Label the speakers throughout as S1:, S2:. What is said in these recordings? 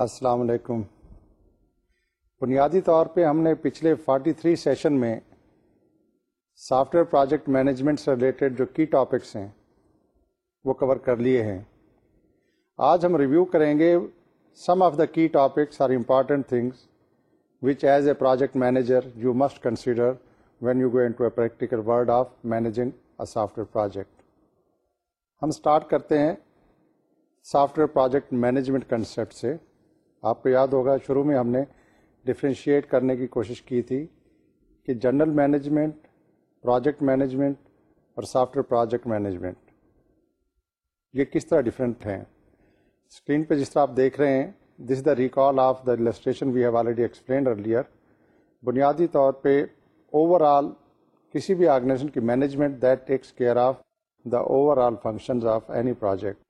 S1: السلام علیکم۔ بنیادی طور پہ ہم نے پچھلے 43 سیشن میں سافٹ ویئر پروجیکٹ مینجمنٹ سے ریلیٹڈ جو کی ٹاپکس ہیں وہ کور کر لیے ہیں۔ آج ہم ریویو کریں گے some of the key topics are important things which as a project manager you must consider when you go in to a practical word of managing a software project ہم اسٹارٹ کرتے ہیں software project management concept سے۔ آپ کو یاد ہوگا شروع میں ہم نے ڈفرینشیٹ کرنے کی کوشش کی تھی کہ جنرل مینجمنٹ پروجیکٹ مینجمنٹ اور سافٹ ویئر پروجیکٹ مینجمنٹ یہ کس طرح ڈفرینٹ ہیں؟ اسکرین پہ جس طرح آپ دیکھ رہے ہیں this is the recall of the illustration we have already explained earlier بنیادی طور پہ اوور آل کسی بھی آرگنیزیشن کی management that takes care of the overall functions of any project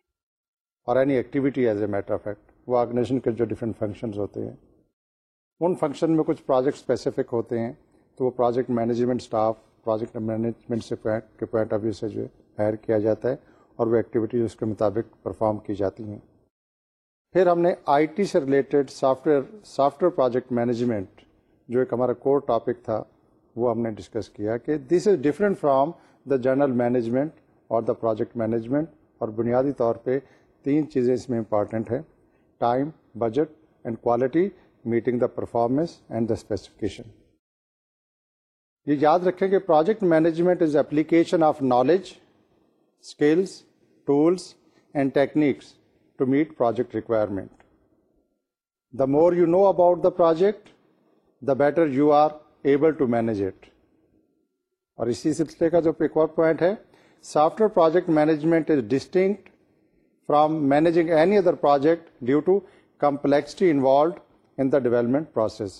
S1: اور any activity as a matter of fact وہ organisation کے جو ڈفرینٹ فنکشنز ہوتے ہیں۔ ان فنکشن میں کچھ پروجیکٹ اسپیسیفک ہوتے ہیں، تو وہ project management staff project management سے کے پوائنٹ آف ویو سے جو ہائر کیا جاتا ہے اور وہ ایکٹیویٹیز اس کے مطابق پرفارم کی جاتی ہیں۔ پھر ہم نے آئی ٹی سے related software software project management جو ایک ہمارا کور ٹاپک تھا، وہ ہم نے ڈسکس کیا کہ this is different from the general management اور دا پروجیکٹ مینجمنٹ اور بنیادی طور پہ تین چیزیں اس میں امپارٹنٹ ہیں۔ Time budget and quality meeting the performance and the specification یہ یاد رکھیں کہ project management is application of knowledge skills tools and techniques to meet project requirement the more you know about the project the better you are able to manage it اور اسی سلسلے کا جو ایک اور پوائنٹ ہے software project management is distinct from managing any other project due to complexity involved in the development process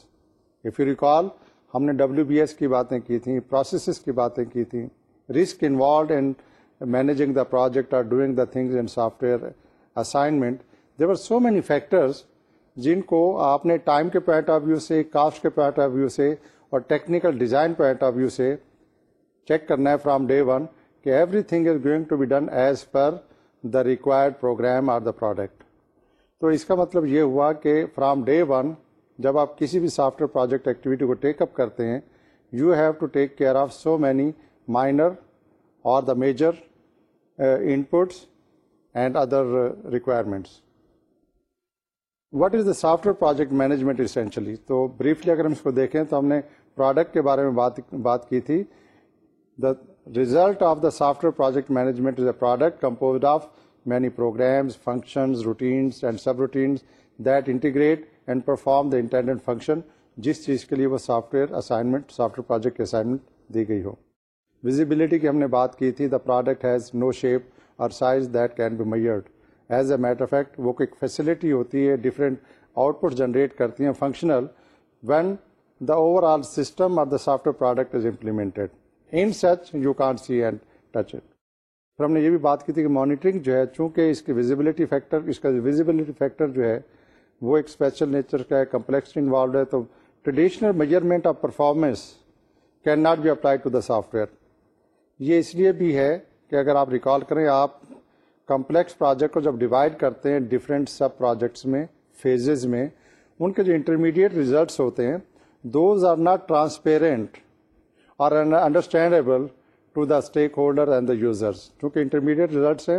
S1: if you recall ہم نے ڈبلو بی ایس کی باتیں کی تھیں پروسیسز کی باتیں کی تھیں risk involved in managing the project or doing the things in software assignment there are so many factors جن کو آپ نے ٹائم کے پوائنٹ آف ویو سے کاسٹ کے پوائنٹ آف ویو سے اور technical design point of view سے چیک کرنا ہے فرام ڈے ون کہ everything is going to be done as per the required program or the product تو اس کا مطلب یہ ہوا کہ فرام ڈے ون جب آپ کسی بھی سافٹ ویئر پروجیکٹ ایکٹیویٹی کو ٹیک اپ کرتے ہیں you have to take care of so many minor اور the major input and other requirements what is the software project management essentially تو briefly اگر ہم اس کو دیکھیں تو ہم نے پروڈکٹ کے بارے میں بات بات کی تھی. The result of the software project management is a product composed of many programs functions routines and subroutines that integrate and perform the internet function جس چیز کے لیے وہ software assignment software project کی assignment دی گئی ہو visibility کی ہم نے بات کی تھی the product has no shape اور size that can be measured as a matter fact وہ ایک فیسلٹی ہوتی ہے ڈفرینٹ آؤٹ پٹ جنریٹ کرتی ہیں functional when the overall system اور the software product is implemented in such you can't see and touch it پھر ہم نے یہ بھی بات کی تھی کہ مانیٹرنگ جو ہے، چونکہ اس کی ویزیبلٹی فیکٹر اس کا ویزیبلٹی فیکٹر جو ہے، وہ ایک اسپیشل نیچر کا ہے کمپلیکسٹی انوالوڈ ہے، تو traditional measurement of performance can not be apply to the software یہ اس لیے بھی ہے کہ اگر آپ ریکال کریں، آپ کمپلیکس پروجیکٹ کو جب ڈیوائڈ کرتے ہیں ڈفرینٹ سب پروجیکٹس میں فیزز میں، ان کے جو انٹرمیڈیٹ ریزلٹس ہوتے ہیں دوز آر ناٹ ٹرانسپیرنٹ اور understandable to the stakeholder and the users کیونکہ انٹرمیڈیٹ ریزلٹس ہیں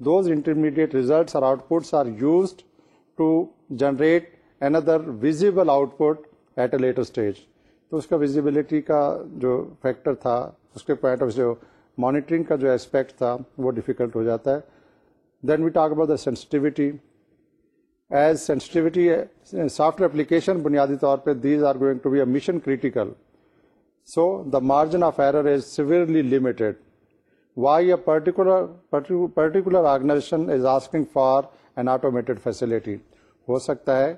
S1: دوز انٹرمیڈیٹ ریزلٹس اور outputs are used to generate an other visible output at a later stage تو اس کا visibility کا جو فیکٹر تھا، اس کے پوائنٹ آف جو مانیٹرنگ کا جو اسپیکٹ تھا، وہ ڈیفیکلٹ ہو جاتا ہے۔ Then we talk about the sensitivity as sensitivity software application بنیادی طور پہ these are going to be a mission critical so the margin of error is severely limited why a particular particular organization is asking for an automated facility ہو سکتا ہے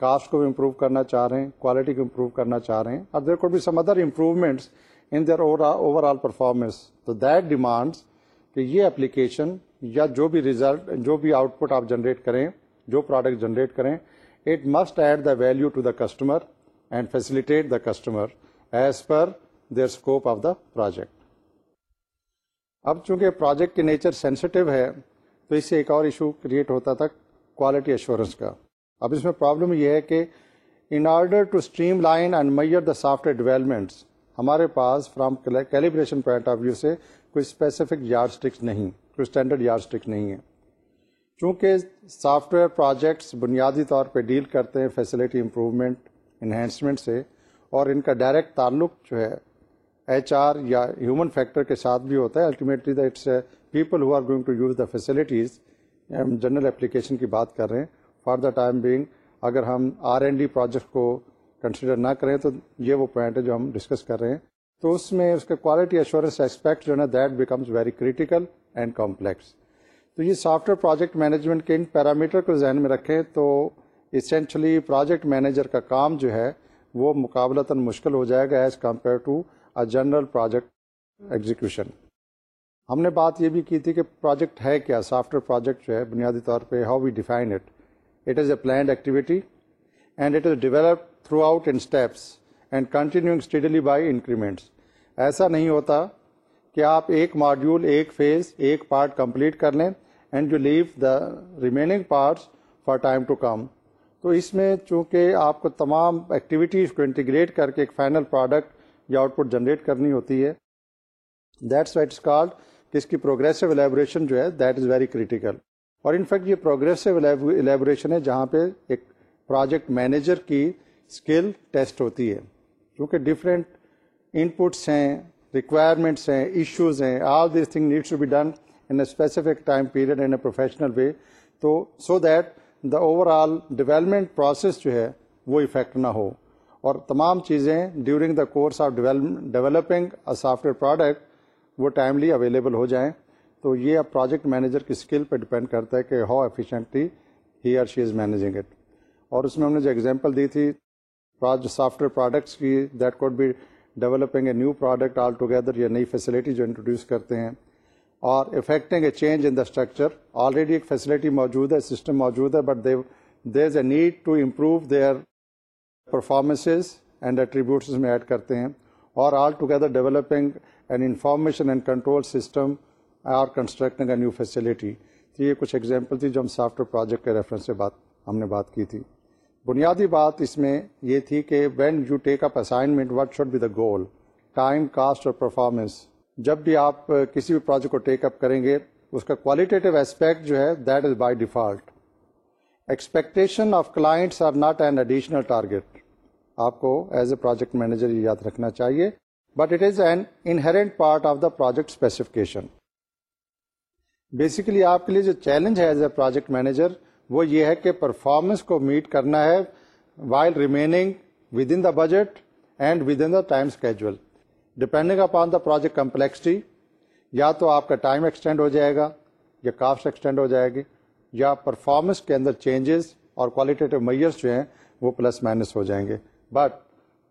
S1: cost کو improve کرنا چاہ رہے ہیں کوالٹی کو امپروو کرنا چاہ رہے ہیں اور دیر کو بھی some other improvements in their overall performance تو دیٹ ڈیمانڈس کہ یہ اپلیکیشن یا جو بھی ریزلٹ جو بھی آؤٹ پٹ آپ جنریٹ کریں جو پروڈکٹ جنریٹ کریں it must add the value to the customer and facilitate the customer as per their scope of the project اب چونکہ پروجیکٹ کے نیچر سینسٹیو ہے، تو اس سے ایک اور ایشو کریٹ ہوتا تھا کوالٹی ایشورنس کا۔ اب اس میں پرابلم یہ ہے کہ in order to streamline and measure the software developments ہمارے پاس from calibration point of view سے کوئی اسپیسیفک یارڈ اسٹکس نہیں، کوئی اسٹینڈرڈ یارڈ اسٹک نہیں ہے۔ چونکہ سافٹ ویئر پروجیکٹس بنیادی طور پہ ڈیل کرتے ہیں فیسلٹی امپروومنٹ انہینسمنٹ سے اور ان کا ڈائریکٹ تعلق جو ہے ایچ آر یا ہیومن فیکٹر کے ساتھ بھی ہوتا ہے۔ Ultimately the it's people who are going to use the facilities ہم جنرل اپلیکیشن کی بات کر رہے ہیں۔ فار دا ٹائم بینگ اگر ہم آر این ڈی پروجیکٹ کو کنسیڈر نہ کریں تو یہ وہ پوائنٹ ہے جو ہم ڈسکس کر رہے ہیں۔ تو اس میں اس کے کوالٹی ایشورنس ایسپیکٹ جو ہے نا that becomes very critical and complex تو یہ سافٹ ویئر پروجیکٹ مینجمنٹ کے ان پیرامیٹر کو ذہن میں رکھیں تو اسینشلی پروجیکٹ مینیجر کا کام جو ہے وہ مقابلتاً مشکل ہو جائے گا as compare to a general project execution ہم نے بات یہ بھی کی تھی کہ پروجیکٹ ہے کیا؟ سافٹ ویئر پروجیکٹ جو ہے، بنیادی طور پہ how we define it it is a planned activity and it is develop throughout in steps and continuing steadily by increments ایسا نہیں ہوتا کہ آپ ایک ماڈیول ایک فیز ایک پارٹ کمپلیٹ کر لیں and you leave the remaining parts for time to come تو اس میں چونکہ آپ کو تمام ایکٹیویٹیز کو انٹیگریٹ کر کے ایک فائنل پروڈکٹ یا آؤٹ پٹ جنریٹ کرنی ہوتی ہے دیٹس وائٹ کالڈ کہ اس کی پروگریسو ایلیبوریشن جو ہے دیٹ از ویری کریٹیکل اور انفیکٹ یہ پروگریسو ایلیبوریشن ہے جہاں پہ ایک پروجیکٹ مینیجر کی اسکل ٹیسٹ ہوتی ہے۔ کیونکہ ڈفرینٹ ان پٹس ہیں ریکوائرمنٹس ہیں ایشوز ہیں all these thing needs to be done in a specific time period in a professional way تو so that the overall development process جو ہے وہ افیکٹ نہ ہو۔ اور تمام چیزیں during the course of developing a software product وہ ٹائملی اویلیبل ہو جائیں۔ تو یہ اب پروجیکٹ مینیجر کی اسکل پہ ڈپینڈ کرتا ہے کہ how efficiently he or she is managing it اور اس میں ہم نے جو ایگزامپل دی تھی سافٹ ویئر پروڈکٹس کی that could be developing a new product all together یا نئی فیسلٹی جو انٹروڈیوس کرتے ہیں۔ اور affecting a change in the structure already ایک فیسلٹی موجود ہے سسٹم موجود ہے but there is a need to improve their performances and attributes میں ایڈ کرتے ہیں۔ اور all together developing an information and control system or constructing a new facility تو یہ کچھ ایگزامپل تھی جو ہم سافٹ ویئر پروجیکٹ کے ریفرنس سے بات ہم نے بات کی تھی۔ بنیادی بات اس میں یہ تھی کہ when you take up assignment what should be the goal time cost اور پرفارمنس جب بھی آپ کسی بھی پروجیکٹ کو ٹیک اپ کریں گے، اس کا کوالٹیٹیو اسپیکٹ جو ہے that is by default expectation of clients are not an additional target آپ کو ایز اے پروجیکٹ مینیجر یہ یاد رکھنا چاہیے but it is an inherent part of the project specification basically آپ کے لیے جو چیلنج ہے ایز اے پروجیکٹ مینیجر وہ یہ ہے کہ پرفارمنس کو میٹ کرنا ہے while remaining within the budget and within the time schedule depending upon the project complexity یا تو آپ کا ٹائم ایکسٹینڈ ہو جائے گا، یا کاسٹ ایکسٹینڈ ہو جائے گی، یا پرفارمنس کے اندر چینجز اور کوالٹیٹیو میئرس جو ہیں وہ پلس مائنس ہو جائیں گے. But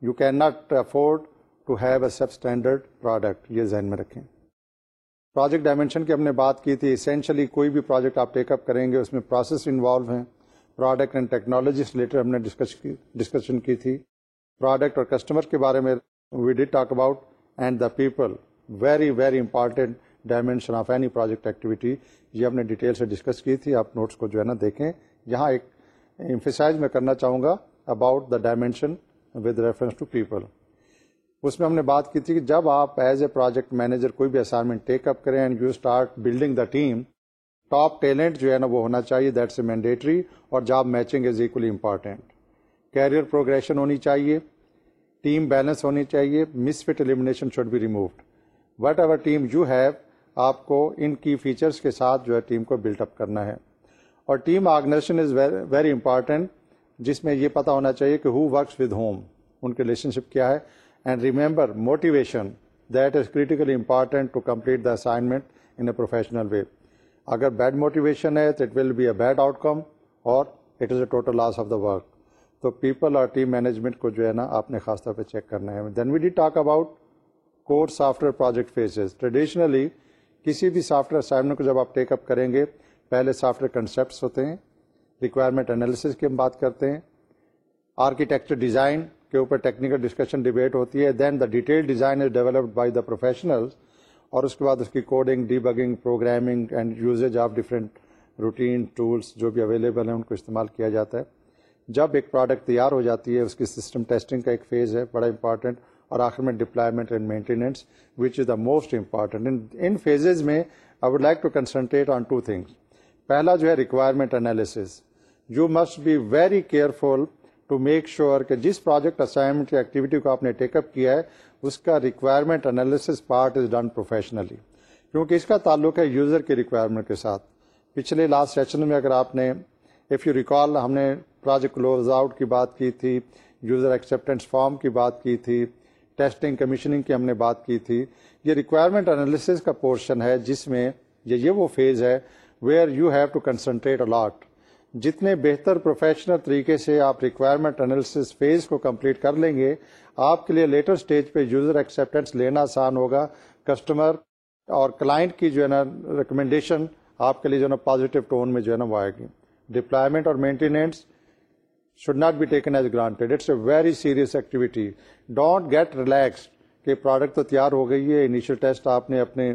S1: you can not afford to have a substandard product یہ ذہن میں رکھیں. پروجیکٹ ڈائمینشن کی ہم نے بات کی تھی اسینشلی کوئی بھی پروجیکٹ آپ ٹیک اپ کریں گے، اس میں پروسیس انوالو ہیں. پروڈکٹ اینڈ ٹیکنالوجی سے ریلیٹڈ ہم نے ڈسکشن کی تھی. پروڈکٹ اور کسٹمر کے بارے میں we did talk about and the people very very important dimension of any project activity یہ ہم نے ڈیٹیل سے ڈسکس کی تھی. آپ نوٹس کو جو ہے نا دیکھیں. یہاں ایک امفیسائز میں کرنا چاہوں گا about the dimension with reference to people اس میں ہم نے بات کی تھی کہ جب آپ ایز اے پروجیکٹ مینیجر کوئی بھی اسائنمنٹ ٹیک اپ کریں and you start building the team top talent جو ہے نا وہ ہونا چاہیے. دیٹس اے مینڈیٹری اور job matching is equally important career progression ہونی چاہیے. ٹیم بیلنس ہونی چاہیے misfit elimination should be removed whatever team you have آپ کو ان کی فیچرس کے ساتھ جو ہے ٹیم کو بلڈ اپ کرنا ہے۔ اور team organization is very important جس میں یہ پتا ہونا چاہیے کہ ہو ورکس ود ہوم ان کے ریلیشن شپ کیا ہے۔ And remember motivation that is critically important to complete the assignment in a professional way اگر بیڈ موٹیویشن ہے تو it will be a bad outcome اور it is a total loss of the work تو people اور team management کو جو ہے نا آپ نے خاص طور پہ چیک کرنا ہے۔ Then we did talk about core software project phases traditionally کسی بھی سافٹ ویئر اسائنمنٹ کو جب آپ ٹیک اپ کریں گے، پہلے سافٹ ویئر کنسیپٹس ہوتے ہیں ریکوائرمنٹ انالیسس کی ہم بات کرتے ہیں آرکیٹیکچر ڈیزائن کے اوپر ٹیکنیکل ڈسکشن ڈبیٹ ہوتی ہے then the detail design is developed by the professional اور اس کے بعد اس کی coding debugging programming and usage of different routine tools جو بھی اویلیبل ہیں، ان کو استعمال کیا جاتا ہے۔ جب ایک پروڈکٹ تیار ہو جاتی ہے، اس کی سسٹم ٹیسٹنگ کا ایک فیز ہے، بڑا امپارٹنٹ اور آخر میں deployment and maintenance which is the most important in phases میں I would like to concentrate on two things پہلا جو ہے requirement analysis you must be very careful to make sure کہ جس پروجیکٹ اسائنمنٹ یا ایکٹیویٹی کو آپ نے ٹیک اپ کیا ہے، اس کا requirement analysis part is done professionally کیونکہ اس کا تعلق ہے یوزر کی ریکوائرمنٹ کے ساتھ۔ پچھلے لاسٹ سیشن میں اگر آپ نے اف یو ریکال ہم نے پروجیکٹ کلوز آؤٹ کی بات کی تھی یوزر ایکسیپٹینس فارم کی بات کی تھی ٹیسٹنگ کمیشننگ کی ہم نے بات کی تھی. یہ ریکوائرمنٹ انالیسز کا پورشن ہے جس میں یہ وہ فیز ہے where you have to concentrate a lot جتنے بہتر پروفیشنل طریقے سے آپ ریکوائرمنٹ انالیسز فیز کو کمپلیٹ کر لیں گے، آپ کے لیے لیٹر اسٹیج پہ یوزر ایکسیپٹینس لینا آسان ہوگا. کسٹمر اور کلائنٹ کی جو ہے نا ریکمنڈیشن آپ کے لیے جو ہے نا پازیٹیو ٹون میں جو ہے نا وہ آئے گی. ڈپلائمنٹ اور maintenance should not be taken as granted it's a very serious activity don't get relax کہ پروڈکٹ تو تیار ہو گئی ہے انیشیل ٹیسٹ آپ نے اپنے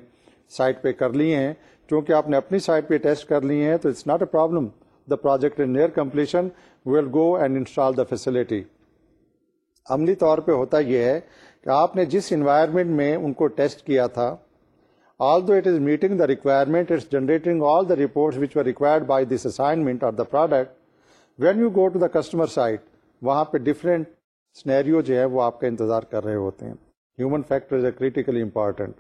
S1: سائٹ پہ کر لیے ہیں کیونکہ آپ نے اپنی سائٹ پہ ٹیسٹ کر لیے ہیں تو it's not a problem the project in near completion will go and install the facility عملی طور پہ ہوتا یہ ہے کہ آپ نے جس انوائرمنٹ میں ان کو ٹیسٹ کیا تھا although it is meeting the requirement it's generating all the report which were required by this assignment اور the product when you go to the customer site وہاں پہ ڈفرینٹ سنیریو جو ہے وہ آپ کا انتظار کر رہے ہوتے ہیں human factor is a critically important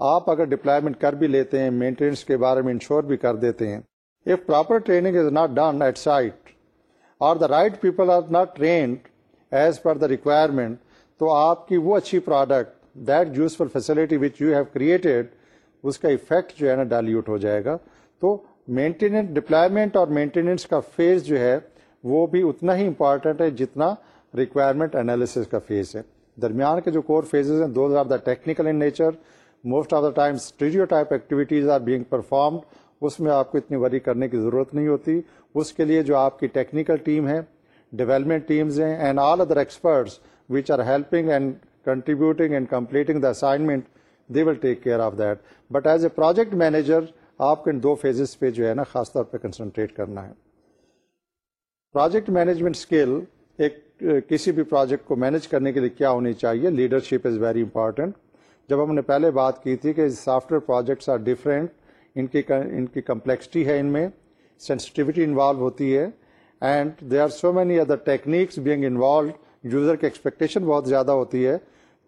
S1: آپ اگر ڈپلائمنٹ کر بھی لیتے ہیں مینٹیننس کے بارے میں انشور بھی کر دیتے ہیں if proper training is not done at site اور the right people are not trained as per the requirement تو آپ کی وہ اچھی product that useful facility which you have created اس کا افیکٹ جو ہے نا ڈائلیوٹ ہو جائے گا۔ تو مینٹیننس ڈپلائمنٹ اور مینٹیننس کا فیز جو ہے وہ بھی اتنا ہی امپارٹینٹ ہے جتنا ریکوائرمنٹ انالیس کا فیز ہے۔ درمیان کے جو کور فیزز ہیں those are the technical in nature most of the time stereotype activities are being performed اس میں آپ کو اتنی وری کرنے کی ضرورت نہیں ہوتی۔ اس کے لیے جو آپ کی ٹیکنیکل ٹیم ہے ڈیولپمنٹ ٹیمز ہیں and all other experts which are helping and contributing and completing the assignment they will take care of that but as a project manager آپ کو ان دو فیزز پہ جو ہے نا خاص طور پہ کنسنٹریٹ کرنا ہے۔ پروجیکٹ مینجمنٹ اسکل ایک، کسی بھی پروجیکٹ کو مینج کرنے کے لیے کیا ہونی چاہیے؟ لیڈرشپ از ویری امپارٹینٹ جب ہم نے پہلے بات کی تھی کہ software projects are different ان کی ان کی کمپلیکسٹی ہے ان میں سینسٹیوٹی انوالو ہوتی ہے and they are so many other techniques being involved user کی ایکسپیکٹیشن بہت زیادہ ہوتی ہے۔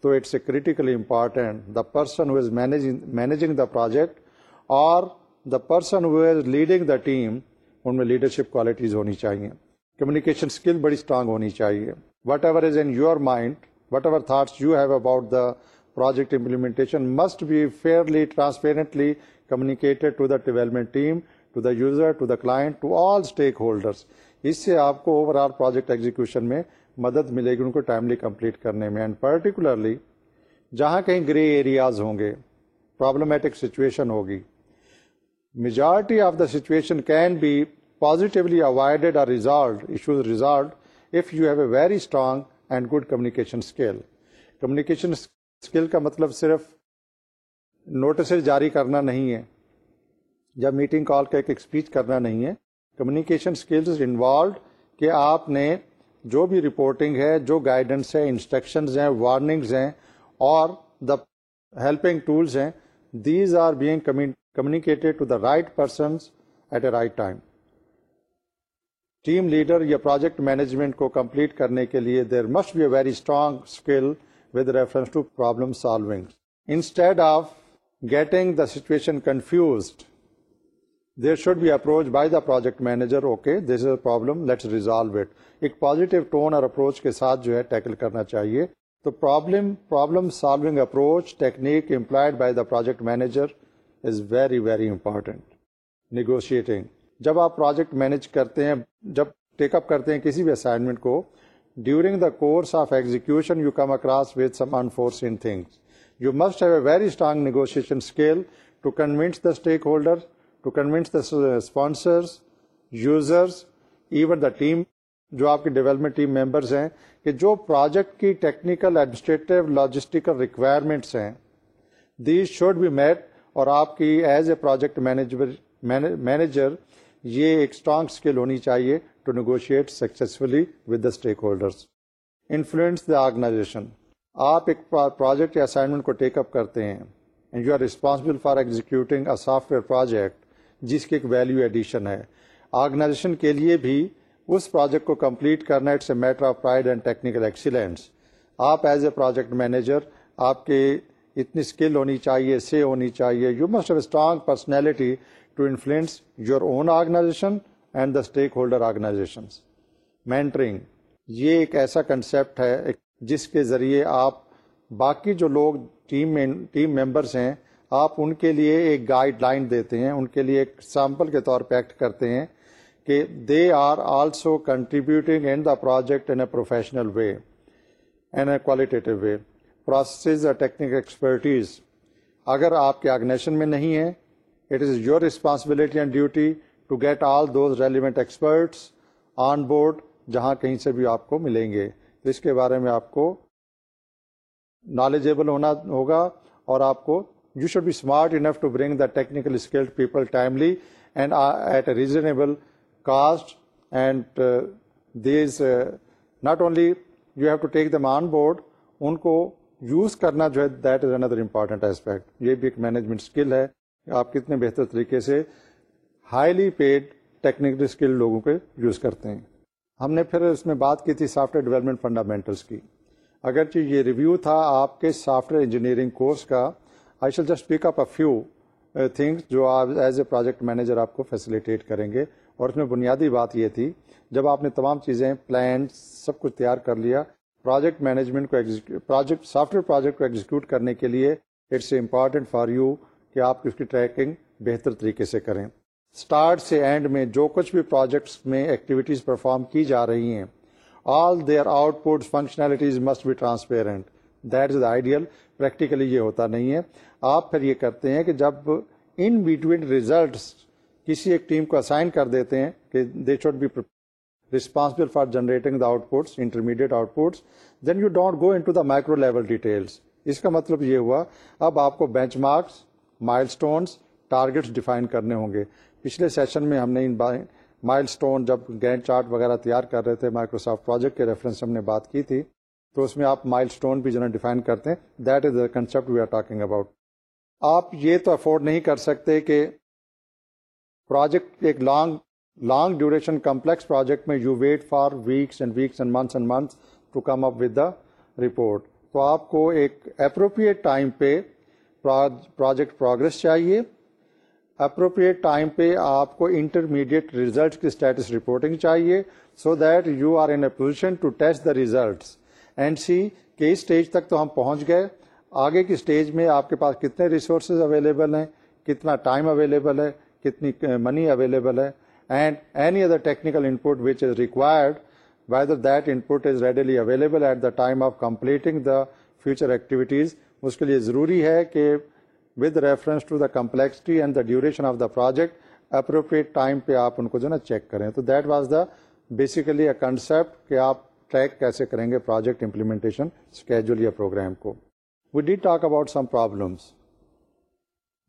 S1: تو it's a critically important the person who is managing the project اور the person who is leading the team ان میں لیڈرشپ کوالٹیز ہونی چاہیے کمیونیکیشن اسکل بڑی اسٹرانگ ہونی چاہیے whatever is in your mind whatever thoughts you have about the project implementation must be fairly transparently communicated to the development team to the user to the client to all stakeholders اس سے آپ کو over all project execution میں مدد ملے گی ان کو timely complete کرنے میں. اینڈ پرٹیکولرلی جہاں کہیں گرے ایریاز ہوں گے پرابلمٹک سچویشن ہوگی. Majority of the situation can be positively avoided or resolved, issues resolved, if you have a very strong and good communication skill. Communication skill کا مطلب صرف نوٹسز جاری کرنا نہیں ہے جب میٹنگ کال کا ایک اسپیچ کرنا نہیں ہے. کمیونیکیشن اسکلز انوالوڈ کہ آپ نے جو بھی رپورٹنگ ہے، جو گائیڈنس ہے انسٹرکشنز ہیں وارننگز ہیں، اور دا ہیلپنگ ٹولس ہیں these are being communicated to the right persons at a right time team leader یا پروجیکٹ مینجمنٹ کو کمپلیٹ کرنے کے لیے there must be a very strong skill with reference to problem solving instead of getting the situation confused there should be approach by the project manager okay this is a problem let's resolve it ایک positive tone اور approach کے ساتھ جو ہے tackle کرنا چاہیے. تو problem problem solving approach technique employed by the project manager is very very important negotiating جب آپ پروجیکٹ مینج کرتے ہیں، جب ٹیک اپ کرتے ہیں کسی بھی اسائنمنٹ کو during the course of execution you come across with some unforeseen things you must have a very strong negotiation skill to convince the stakeholder to convince the sponsors users even the team جو آپ کی development team members ہیں، کہ جو project کی technical administrative logistical requirements ہیں these should be meat اور آپ کی ایز اے پروجیکٹ مینیجر یہ ایک اسٹرانگ اسکل ہونی چاہیے to to negotiate successfully with the stakeholders influence the organization آپ ایک پروجیکٹ یا اسائنمنٹ کو ٹیک اپ کرتے ہیں and you are responsible for executing a software project جس کی ایک ویلیو ایڈیشن ہے۔ آرگنائزیشن کے لیے بھی اس پروجیکٹ کو کمپلیٹ کرنا it's a matter of pride and technical excellence آپ ایز اے پروجیکٹ مینیجر آپ کے اتنی اسکل ہونی چاہیے، سے ہونی چاہیے۔ You must have strong personality to influence your own organization and the stakeholder organization mentoring یہ ایک ایسا کنسیپٹ ہے جس کے ذریعے آپ باقی جو لوگ ٹیم ٹیم ممبرس ہیں آپ ان کے لیے ایک گائیڈ لائن دیتے ہیں، ان کے لیے ایک سیمپل کے طور پہ ایکٹ کرتے ہیں کہ they are also contributing in the project in a professional way and a qualitative way processes technical expertise اگر آپ کے آرگنیشن میں نہیں ہے it is your responsibility and duty to get all those relevant experts on board جہاں کہیں سے بھی آپ کو ملیں گے۔ تو اس کے بارے میں آپ کو نالجیبل ہونا ہوگا اور آپ کو you should be smart enough to bring the technical skilled people timely and at a reasonable cost and these not only you have to take them on board ان کو یوز کرنا جو ہے that is another important aspect یہ بھی ایک management skill ہے آپ کتنے بہتر طریقے سے ہائیلی پیڈ ٹیکنیکل اسکل لوگوں کے یوز کرتے ہیں ہم نے پھر اس میں بات کی تھی سافٹ ویئر ڈیولپمنٹ فنڈامنٹلس کی اگرچہ یہ ریویو تھا آپ کے سافٹ ویئر انجینئرنگ کورس کا I shall just pick up a few things جو آپ ایز اے پروجیکٹ مینیجر آپ کو فیسلیٹیٹ کریں گے۔ اور اس میں بنیادی بات یہ تھی، جب آپ نے تمام چیزیں پلان سب کچھ تیار کر لیا پروجیکٹ مینجمنٹ کو پروجیکٹ سافٹ ویئر پروجیکٹ کو ایگزیکیوٹ کرنے کے لیے اٹس امپارٹینٹ فار یو کہ آپ اس کی ٹریکنگ بہتر طریقے سے کریں۔ اسٹارٹ سے اینڈ میں جو کچھ بھی پروجیکٹس میں ایکٹیویٹیز پرفارم کی جا رہی ہیں all their output functionalities must be transparent that is ideal practically یہ ہوتا نہیں ہے. آپ پھر یہ کرتے ہیں کہ جب ان بٹوین ریزلٹس کسی ایک ٹیم کو اسائن کر دیتے ہیں کہ they should be responsible for generating the outputs intermediate outputs then you don't go into the micro level details اس کا مطلب یہ ہوا، اب آپ کو benchmarks milestones targets define کرنے ہوں گے۔ پچھلے سیشن میں ہم نے ان مائل اسٹون جب گینڈ چارٹ وغیرہ تیار کر رہے تھے مائکروسافٹ پروجیکٹ کے ریفرنس ہم نے بات کی تھی۔ تو اس میں آپ مائل اسٹون بھی جو ہے ڈیفائن کرتے ہیں. That is the concept we are talking about آپ یہ تو افورڈ نہیں کر سکتے کہ پروجیکٹ ایک long long duration complex project میں you wait for weeks and weeks and months and months to come up with the report تو آپ کو ایک اپروپریٹ ٹائم پہ پروجیکٹ پروگرس چاہیے. اپروپریٹ ٹائم پہ آپ کو انٹرمیڈیٹ ریزلٹ کی اسٹیٹس رپورٹنگ چاہیے so that you are in a position to test the results and see کہ اسٹیج تک تو ہم پہنچ گئے۔ آگے کی اسٹیج میں آپ کے پاس کتنے ریسورسز اویلیبل ہیں، کتنا ٹائم اویلیبل ہے، کتنی منی اویلیبل ہے۔ And any other technical input which is required whether that input is readily available at the time of completing the future activities اس کے لیے ضروری ہے کہ with reference to the complexity and the duration of the project appropriate time پہ آپ ان کو جو ہے نا چیک کریں۔ تو that was the basically a concept کہ آپ ٹریک کیسے کریں گے پروجیکٹ امپلیمنٹیشن اسکیجول یا پروگرام کو. We did talk about some problems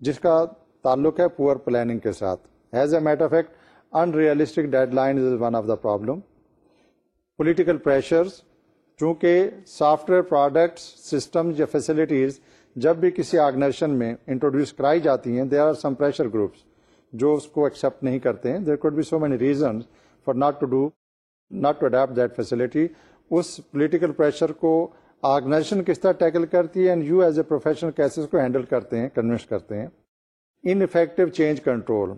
S1: جس کا تعلق ہے پور پلاننگ کے ساتھ. As a matter of fact in realistic deadline is one of the problem political pressures چونکہ سافٹ ویئر پروڈکٹس سسٹم یا فیسلٹیز جب بھی کسی آرگنائزیشن میں انٹروڈیوس کرائی جاتی ہیں there are some pressure groups جو اس کو ایکسپٹ نہیں کرتے ہیں. There could be so many reason for not to do not to adapt that facility us political pressure کو آرگنائزیشن کس طرح ٹیکل کرتی ہے and you as a professional cases کو ہینڈل کرتے ہیں کنوینس کرتے ہیں. ان افیکٹو چینج کنٹرول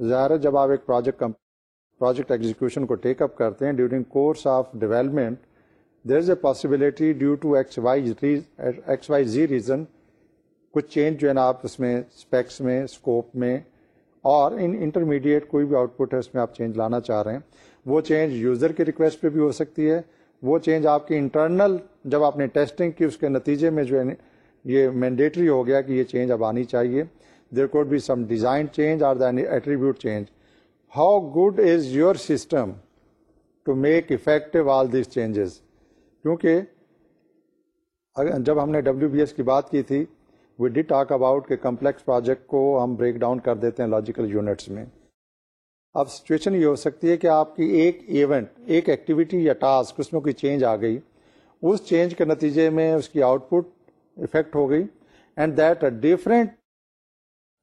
S1: ظاہر ہے جب آپ ایک پروجیکٹ پروجیکٹ ایگزیکشن کو ٹیک اپ کرتے ہیں during course of development there is a possibility due to X Y Z reason کچھ چینج جو ہے نا آپ اس میں اسپیکس میں اسکوپ میں، اور ان انٹرمیڈیٹ کوئی بھی آؤٹ پٹ ہے اس میں آپ چینج لانا چاہ رہے ہیں. وہ چینج یوزر کی ریکویسٹ پہ بھی ہو سکتی ہے۔ وہ چینج آپ کی انٹرنل جب آپ نے ٹیسٹنگ کی، اس کے نتیجے میں جو ہے، یہ مینڈیٹری ہو گیا کہ یہ چینج اب آنی چاہیے۔ There could be some design change or the attribute change how good is your system to make effective all these changes کیونکہ جب ہم نے ڈبلو بی ایس کی بات کی تھی وی ڈی ٹاک اباؤٹ کہ کمپلیکس پروجیکٹ کو ہم بریک ڈاؤن کر دیتے ہیں لاجیکل یونٹس میں۔ اب سچویشن یہ ہو سکتی ہے کہ آپ کی ایک ایونٹ ایک ایکٹیویٹی یا ٹاسک اس میں کوئی چینج آ گئی۔ اس چینج کے نتیجے میں اس کی آؤٹ پٹ افیکٹ ہو گئی۔ And that a different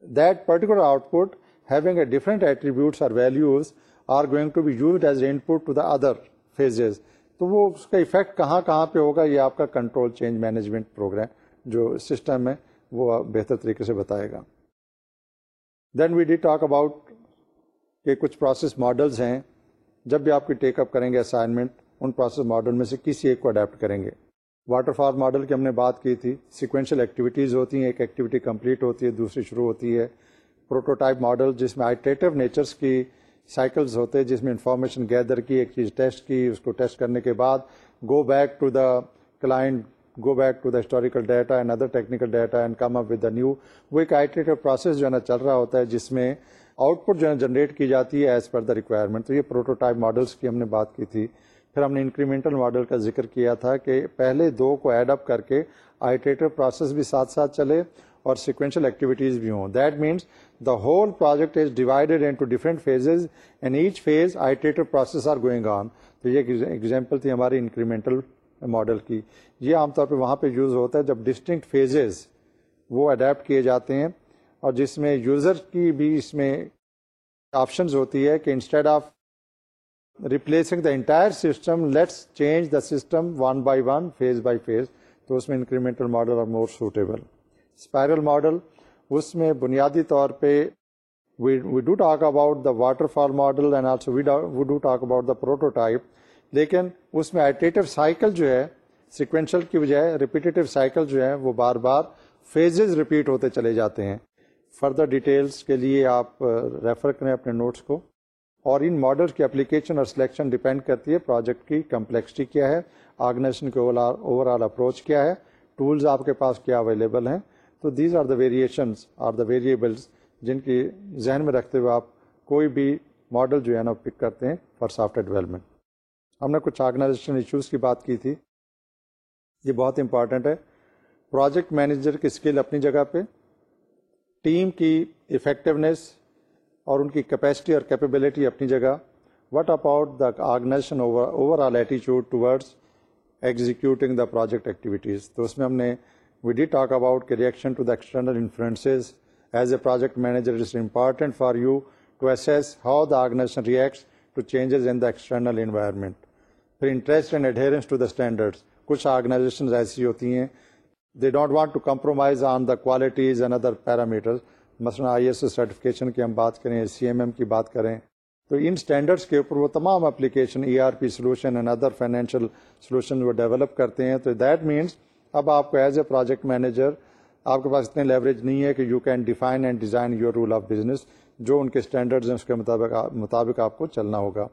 S1: that particular output having a different attributes or values are going to be use as input to the other phases تو وہ اس کا افیکٹ کہاں کہاں پہ ہوگا یہ آپ کا کنٹرول چینج مینجمنٹ پروگرام جو سسٹم ہے وہ بہتر طریقے سے بتائے گا۔ Then we did talk about کہ کچھ پروسیس ماڈلز ہیں، جب بھی آپ کی ٹیک اپ کریں گے اسائنمنٹ ان پروسیس ماڈل میں سے کسی ایک کو اڈیپٹ کریں گے۔ واٹر فال ماڈل کی ہم نے بات کی تھی سیکوینشل ایکٹیویٹیز ہوتی ہیں، ایک ایکٹیویٹی کمپلیٹ ہوتی ہے، دوسری شروع ہوتی ہے۔ پروٹوٹائپ ماڈل جس میں آئیٹیٹو نیچرس کی سائیکلز ہوتے ہیں جس میں انفارمیشن گیدر کی، ایک چیز ٹیسٹ کی، اس کو ٹیسٹ کرنے کے بعد go back to the client go back to the historical data and other technical data and come up with the new وہ ایک آئیٹیٹو پروسیس جو ہے نا چل رہا ہوتا ہے، جس میں آؤٹ پٹ جو جنریٹ کی جاتی ہے ایز پر دا ریکوائرمنٹ تو یہ پروٹوٹائپ ماڈلس کی ہم نے بات کی تھی. پھر ہم نے انکریمنٹل ماڈل کا ذکر کیا تھا کہ پہلے دو کو ایڈ اپ کر کے آئیٹیٹو پروسیس بھی ساتھ ساتھ چلے اور سیکوینشل ایکٹیویٹیز بھی ہوں. That means the whole project is divided into different phases and each phase آئیٹیٹو process are going on تو یہ ایگزامپل تھی ہماری انکریمنٹل ماڈل کی. یہ عام طور پہ وہاں پہ یوز ہوتا ہے جب ڈسٹنکٹ فیزز وہ اڈیپٹ کیے جاتے ہیں اور جس میں یوزر کی بھی اس میں آپشنز ہوتی ہے کہ instead of replacing the entire system let's change the system one by one phase by phase تو اس میں انکریمنٹل ماڈل اور مور سوٹیبل اسپائرل ماڈل اس میں بنیادی طور پہ we do talk about the waterfall model and also we do talk about the prototype لیکن اس میں ایٹیٹو سائیکل جو ہے سیکوینشل کی بجائے ریپیٹیو سائیکل جو ہے، وہ بار بار فیزز ریپیٹ ہوتے چلے جاتے ہیں۔ فردر ڈیٹیلس کے لیے آپ uh, ریفر کریں اپنے نوٹس کو. اور ان ماڈل کی اپلیکیشن اور سلیکشن ڈپینڈ کرتی ہے پروجیکٹ کی کمپلیکسٹی کیا ہے آرگنائزیشن کے اوور آل اپروچ کیا ہے ٹولز آپ کے پاس کیا اویلیبل ہیں. تو these are the variations or the variables جن کی ذہن میں رکھتے ہوئے آپ کوئی بھی ماڈل جو ہے نا پک کرتے ہیں فار سافٹ ویئر ڈیولپمنٹ ہم نے کچھ آرگنائزیشن ایشوز کی بات کی تھی. یہ بہت امپارٹنٹ ہے. پروجیکٹ مینیجر کی اسکل اپنی جگہ پہ ٹیم کی افیکٹونیس اور ان کی کیپیسٹی اور کیپیبلٹی اپنی جگہ۔ What about the organization overall ایٹیچیوڈ towards executing the project activities تو اس میں ہم نے we did talk about reaction to the external influences as a project manager it is important for you to assess how the organization reacts to changes in the external environment پھر interest and adherence to the standards کچھ organization ایسی ہوتی ہیں they don't want to compromise on the qualities and other parameters مثلا I S O certification کی ہم بات کریں سی ایم ایم کی بات کریں، تو ان اسٹینڈرڈس کے اوپر وہ تمام application E R P solution and other financial solution وہ ڈیولپ کرتے ہیں. تو دیٹ مینس اب آپ کو ایز اے پروجیکٹ مینیجر آپ کے پاس اتنے لیوریج نہیں ہے کہ you can define and design your role of business جو ان کے اسٹینڈرڈ ہیں اس کے مطابق مطابق آپ کو چلنا ہوگا.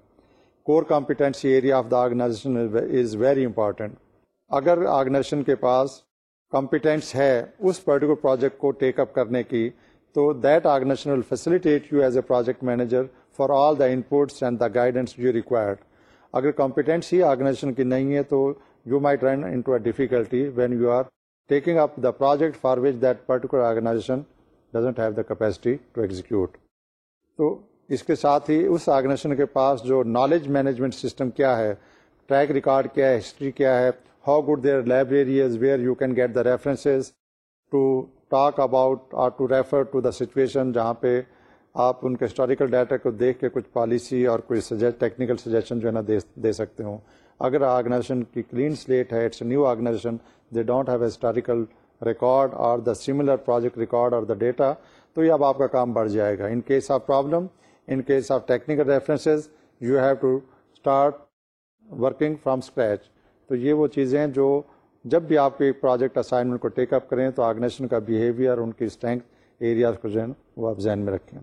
S1: Core competency area of the organization is very important اگر آرگنائزیشن کے پاس کمپیٹنس ہے اس پرٹیکولر پروجیکٹ کو ٹیک اپ کرنے کی تو that organization will facilitate you as a project manager for all the inputs and the guidance you required اگر کمپیٹنس ہی آرگنائزیشن کی نہیں ہے تو you might run into a difficulty when you are taking up the project for which that particular organization doesn't have the capacity to execute تو اس کے ساتھ ہی اس آرگنائزیشن کے پاس جو نالج مینجمنٹ سسٹم کیا ہے ٹریک ریکارڈ کیا ہے ہسٹری کیا ہے how good their libraries where you can get the references to talk about اور to refer to the situation جہاں پہ آپ ان کے ہسٹوریکل ڈیٹا کو دیکھ کے کچھ پالیسی اور کوئی ٹیکنیکل سجیشن جو ہے نا دے سکتے ہوں اگر آرگنائزیشن کی کلین سلیٹ ہے it's a new organization they don't have a historical record or the similar project record اور دا ڈیٹا تو یہ اب آپ کا کام بڑھ جائے گا in case of problem in case of technical references you have to start working from scratch تو یہ وہ چیزیں جو جب بھی آپ ایک پروجیکٹ اسائنمنٹ کو ٹیک اپ کریں تو آرگنیشن کا بیہیویئر ان کی اسٹرینتھ ایریاز کو جو ہے وہ آپ ذہن میں رکھیں۔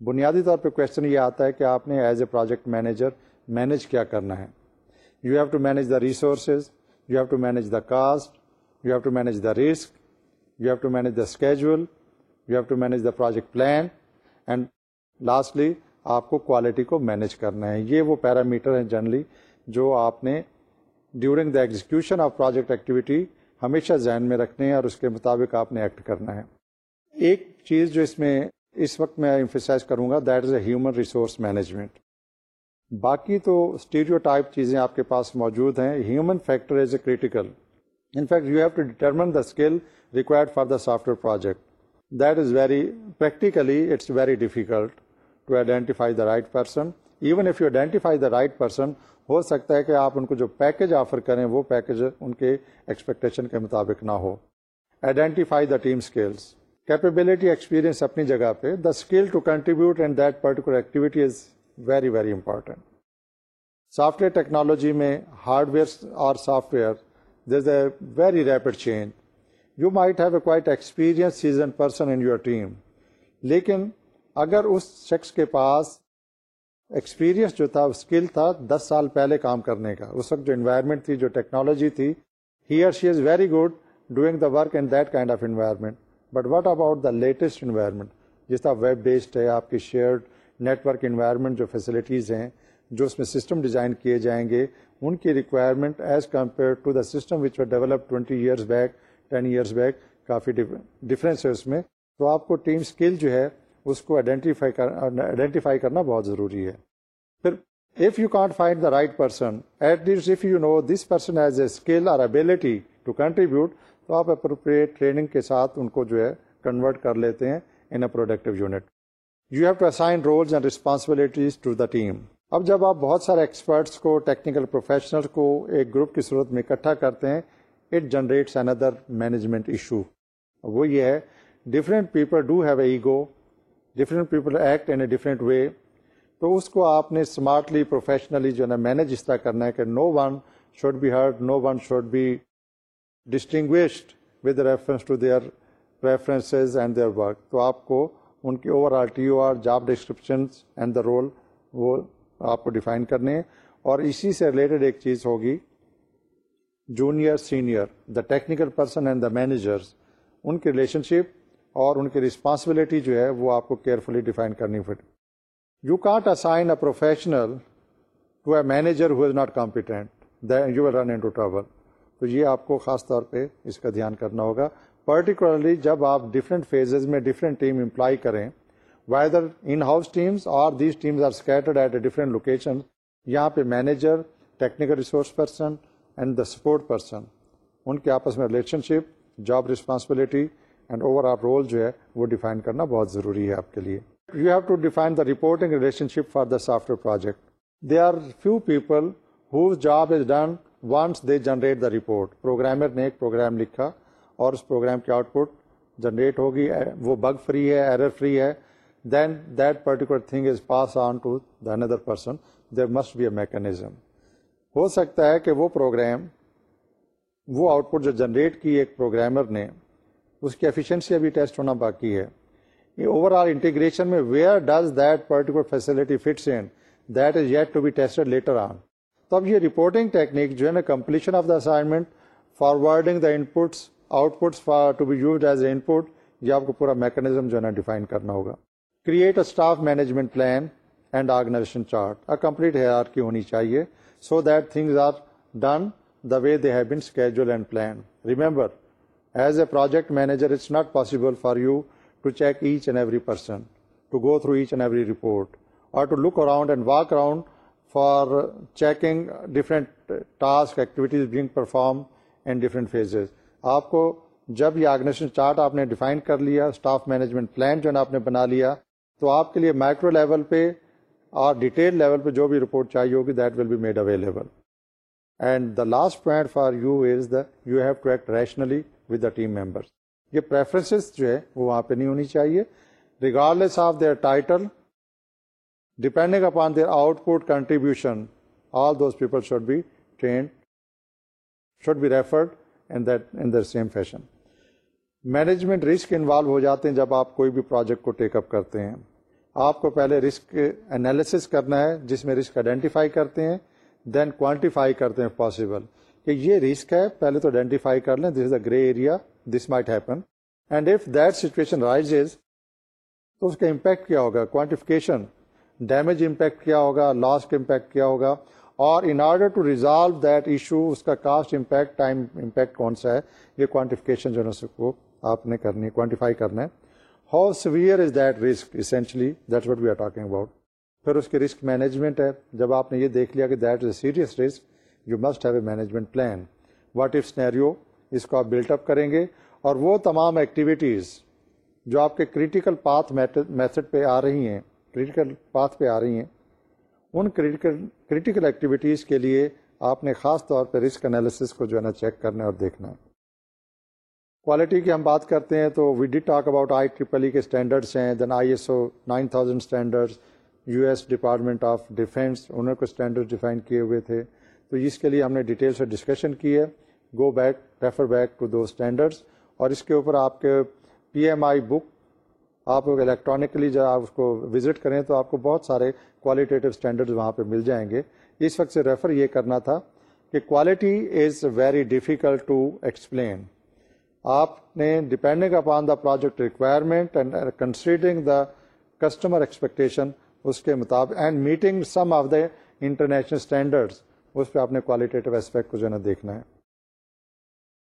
S1: بنیادی طور پہ کوشچن یہ آتا ہے کہ آپ نے as a project manager manage کیا کرنا ہے۔ You have to manage the resources you have to manage the cost you have to manage the risk you have to manage the schedule you have to manage the project plan and lastly آپ کو quality کو manage کرنا ہے۔ یہ وہ parameter ہیں generally جو آپ نے during the execution of project activity ہمیشہ ذہن میں رکھنے ہیں اور اس کے مطابق آپ نے ایکٹ کرنا ہے۔ ایک چیز جو اس میں اس وقت میں امفیسائز کروں گا that is a human resource management باقی تو اسٹیریو ٹائپ چیزیں آپ کے پاس موجود ہیں۔ Human factor is a critical in fact you have to determine the skill required for the software project that is very practically it's very difficult to identify the right person even if you identify the right person ہو سکتا ہے کہ آپ ان کو جو package offer کریں، وہ package ان کے ایکسپیکٹیشن کے مطابق نہ ہو۔ Identify the team skills capability experience اپنی جگہ پہ۔ The skill to contribute and that particular activity is very very important software technology میں ہارڈ ویئر اور software there is a very rapid change you might have a quite experience seasoned person in your team لیکن اگر اس شخص کے پاس experience جو تھا skill تھا دس سال پہلے کام کرنے کا۔ اس وقت جو انوائرمنٹ تھی، جو ٹیکنالوجی تھی ہی or she is very good doing the work in that kind of environment but what about the latest environment جس طرح ویب بیسڈ ہے، آپ کی شیئرڈ نیٹورک انوائرمنٹ جو فیسلٹیز ہیں، جو اس میں سسٹم ڈیزائن کیے جائیں گے، ان کی requirement as compare to the system which develop twenty years back ten years back coffee difference ہے اس میں۔ تو آپ کو ٹیم اسکل جو ہے اس کو آئیڈینٹیفائی آئیڈینٹیفائی کرنا بہت ضروری ہے۔ پھر if you can't find the right person at least if you know this person as a skill اور ابیلٹی ٹو کنٹریبیوٹ تو آپ اپروپریٹ ٹریننگ کے ساتھ ان کو جو ہے کنورٹ کر لیتے ہیں in a productive unit you have to assign roles and responsibilities to the team اب جب آپ بہت سارے ایکسپرٹس کو ٹیکنیکل پروفیشنل کو ایک گروپ کی صورت میں اکٹھا کرتے ہیں it generates another management issue وہ یہ ہے different people do have a ego different people act in a different way تو اس کو آپ نے اسمارٹلی پروفیشنلی جو ہے نا مینج اس طرح کرنا ہے کہ no one should be heard no one should be distinguished with reference to their preferences and their work تو آپ کو ان کی over R T O R job description and the role وہ آپ کو ڈیفائن کرنے ہیں. اور اسی سے ریلیٹڈ ایک چیز ہوگی junior senior the technical person and the managers ان کی ریلیشن شپ اور ان کی رسپانسبلٹی جو ہے وہ آپ کو کیئرفلی ڈیفائن کرنی پڑے you can't assign a professional to a manager who is not competent you will run into trouble تو یہ آپ کو خاص طور پہ اس کا دھیان کرنا ہوگا. پرٹیکولرلی جب آپ ڈفرینٹ فیزز میں ڈفرینٹ ٹیم امپلائی کریں ویدر ان ہاؤس ٹیمس اور these teams are scattered at a different location یہاں پہ manager technical resource person and the support person ان کے آپس میں relationship job responsibility and overall role جو ہے، وہ ڈیفائن کرنا بہت ضروری ہے آپ کے لیے. You have to define the reporting relationship for the software project they are few people whose job is done once they generate the report programmer نے ایک پروگرام لکھا اور اس پروگرام کی آؤٹ پٹ جنریٹ ہوگی. وہ بگ فری ہے error free ہے. Then that particular thing is pass on to the another person there must be a mechanism ہو سکتا ہے کہ وہ پروگرام وہ آؤٹ پٹ جو جنریٹ کی ایک پروگرامر نے اس کی ایفیشنسی ابھی ٹیسٹ ہونا باقی ہے۔ اوور آل انٹیگریشن میں where does that particular facility fits in that is yet to be tested later on تو اب یہ رپورٹنگ ٹیکنیک جو ہے نا completion of the assignment forwarding the inputs outputs for to be use as a input یہ آپ کو پورا میکنیزم جو ہے نا ڈیفائن کرنا ہوگا۔ Create a staff management plan and organization chart a complete hierarchy ہونی چاہیے so that things are done the way they have been schedule and plan remember as a project manager it's not possible for you to check each and every person to go through each and every report اور to look around and walk around for checking different task activities being perform in different phases آپ کو جب یہ organization chart آپ نے define کر لیا staff management plan جو ہے آپ نے بنا لیا تو آپ کے لیے مائکرو لیول پہ اور ڈیٹیل لیول پہ جو بھی رپورٹ چاہیے ہوگی that will be made available and the last point for you is the you have to act rationally with the team members یہ پریفرنسز جو ہے وہ وہاں پہ نہیں ہونی چاہیے۔ Regardless of their title depending upon their output contribution all those people should be trained should be referred in that in the same fashion management risk involve ہو جاتے ہیں جب آپ کوئی بھی پروجیکٹ کو ٹیک اپ کرتے ہیں۔ آپ کو پہلے رسک انالیسس کرنا ہے، جس میں رسک آئیڈینٹیفائی کرتے ہیں دین کوانٹیفائی کرتے ہیں پاسبل کہ یہ رسک ہے، پہلے تو آئیڈینٹیفائی کر لیں this is a grey area this might happen and if that situation arises تو اس کا امپیکٹ کیا ہوگا؟ کوانٹیفکیشن ڈیمیج امپیکٹ کیا ہوگا؟ لاس کا امپیکٹ کیا ہوگا؟ اور in order to resolve that issue اس کا کاسٹ امپیکٹ ٹائم امپیکٹ کون سا ہے؟ یہ کوانٹیفکیشن جو ہے کو آپ نے کرنی ہے کوانٹیفائی کرنا ہے۔ How severe is that risk essentially that what we are talking about پھر اس کی رسک مینجمنٹ ہے۔ جب آپ نے یہ دیکھ لیا کہ that is a serious risk you must have a management plan what if scenario اس کو آپ بلٹ اپ کریں گے اور وہ تمام ایکٹیویٹیز جو آپ کے کریٹیکل پاتھ میتھڈ پہ آ رہی ہیں کریٹیکل پاتھ پہ آ رہی ہیں ان کریٹیکل ایکٹیویٹیز کے لیے آپ نے خاص طور پہ رسک انالیسس کو جو ہے نا چیک کرنا اور دیکھنا ہے کوالٹی کی ہم بات کرتے ہیں تو we did talk about I triple E کے اسٹینڈرڈس ہیں then I S O nine thousand standards U S department of defence انہوں کو اسٹینڈرڈ ڈیفائن کیے ہوئے تھے تو اس کے لیے ہم نے ڈیٹیل سے ڈسکشن کی ہے۔ Go back refer back to do standards اور اس کے اوپر آپ کے پی ایم آئی بک آپ الیکٹرانکلی جب آپ اس کو وزٹ کریں تو آپ کو بہت سارے کوالٹیٹیو اسٹینڈرڈ وہاں پہ مل جائیں گے۔ اس وقت سے ریفر یہ کرنا تھا کہ quality is very difficult to explain آپ نے depending upon the project requirement and considering the customer expectation اس کے مطابق and meeting some of the international standard اس پہ آپ نے کوالٹیٹیو اسپیکٹ کو جو ہے نا دیکھنا ہے۔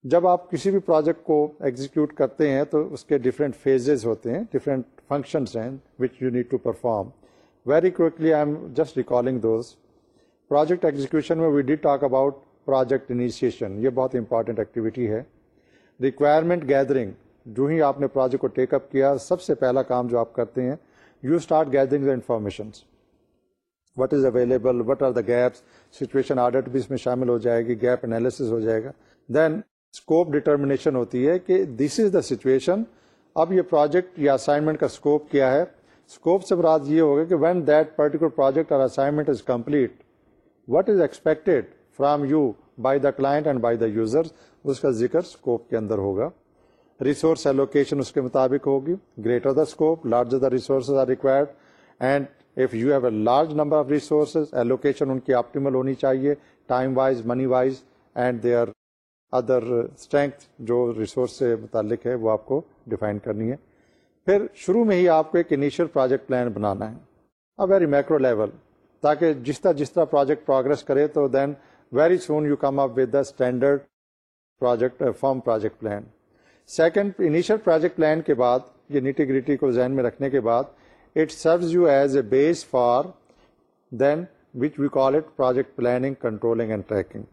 S1: جب آپ کسی بھی پروجیکٹ کو ایگزیکیوٹ کرتے ہیں تو اس کے ڈفرینٹ فیزز ہوتے ہیں ڈفرینٹ فنکشنس ہیں which you need to perform very quickly I am just recalling those project execution میں we did talk about project initiation یہ بہت امپارٹنٹ ایکٹیویٹی ہے۔ ریکوائرمنٹ گیدرنگ جو ہی آپ نے پروجیکٹ کو ٹیک اپ کیا، سب سے پہلا کام جو آپ کرتے ہیں you start gathering the information what is available what are the gaps situation order بھی اس میں شامل ہو جائے گی گیپ انالیس ہو جائے گا. دین اسکوپ ڈٹرمنیشن ہوتی ہے کہ دس از دا سچویشن اب یہ پروجیکٹ یا اسائنمنٹ کا اسکوپ کیا ہے؟ اسکوپ سے براد یہ ہوگا کہ وین دیٹ پرٹیکولر پروجیکٹ اور assignment is complete what is expected from you by the client and by the user اس کا ذکر اسکوپ کے اندر ہوگا. ریسورس ایلوکیشن اس کے مطابق ہوگی. Greater the scope larger the resources are required and if you have a large number of resources allocation ان کی آپٹیمل ہونی چاہیے time wise money wise and they are other strength جو ریسورس سے متعلق ہے وہ آپ کو ڈیفائن کرنی ہے۔ پھر شروع میں ہی آپ کو ایک انیشیل پروجیکٹ پلان بنانا ہے۔ ا ویری میکرو لیول تاکہ جس طرح جس طرح پروجیکٹ پروگرس کرے تو then very soon you come up with the standard project form project plan second initial project plan کے بعد، یہ نیٹی گریٹی کو ذہن میں رکھنے کے بعد it serves you as a base for then which we call it project planning controlling and tracking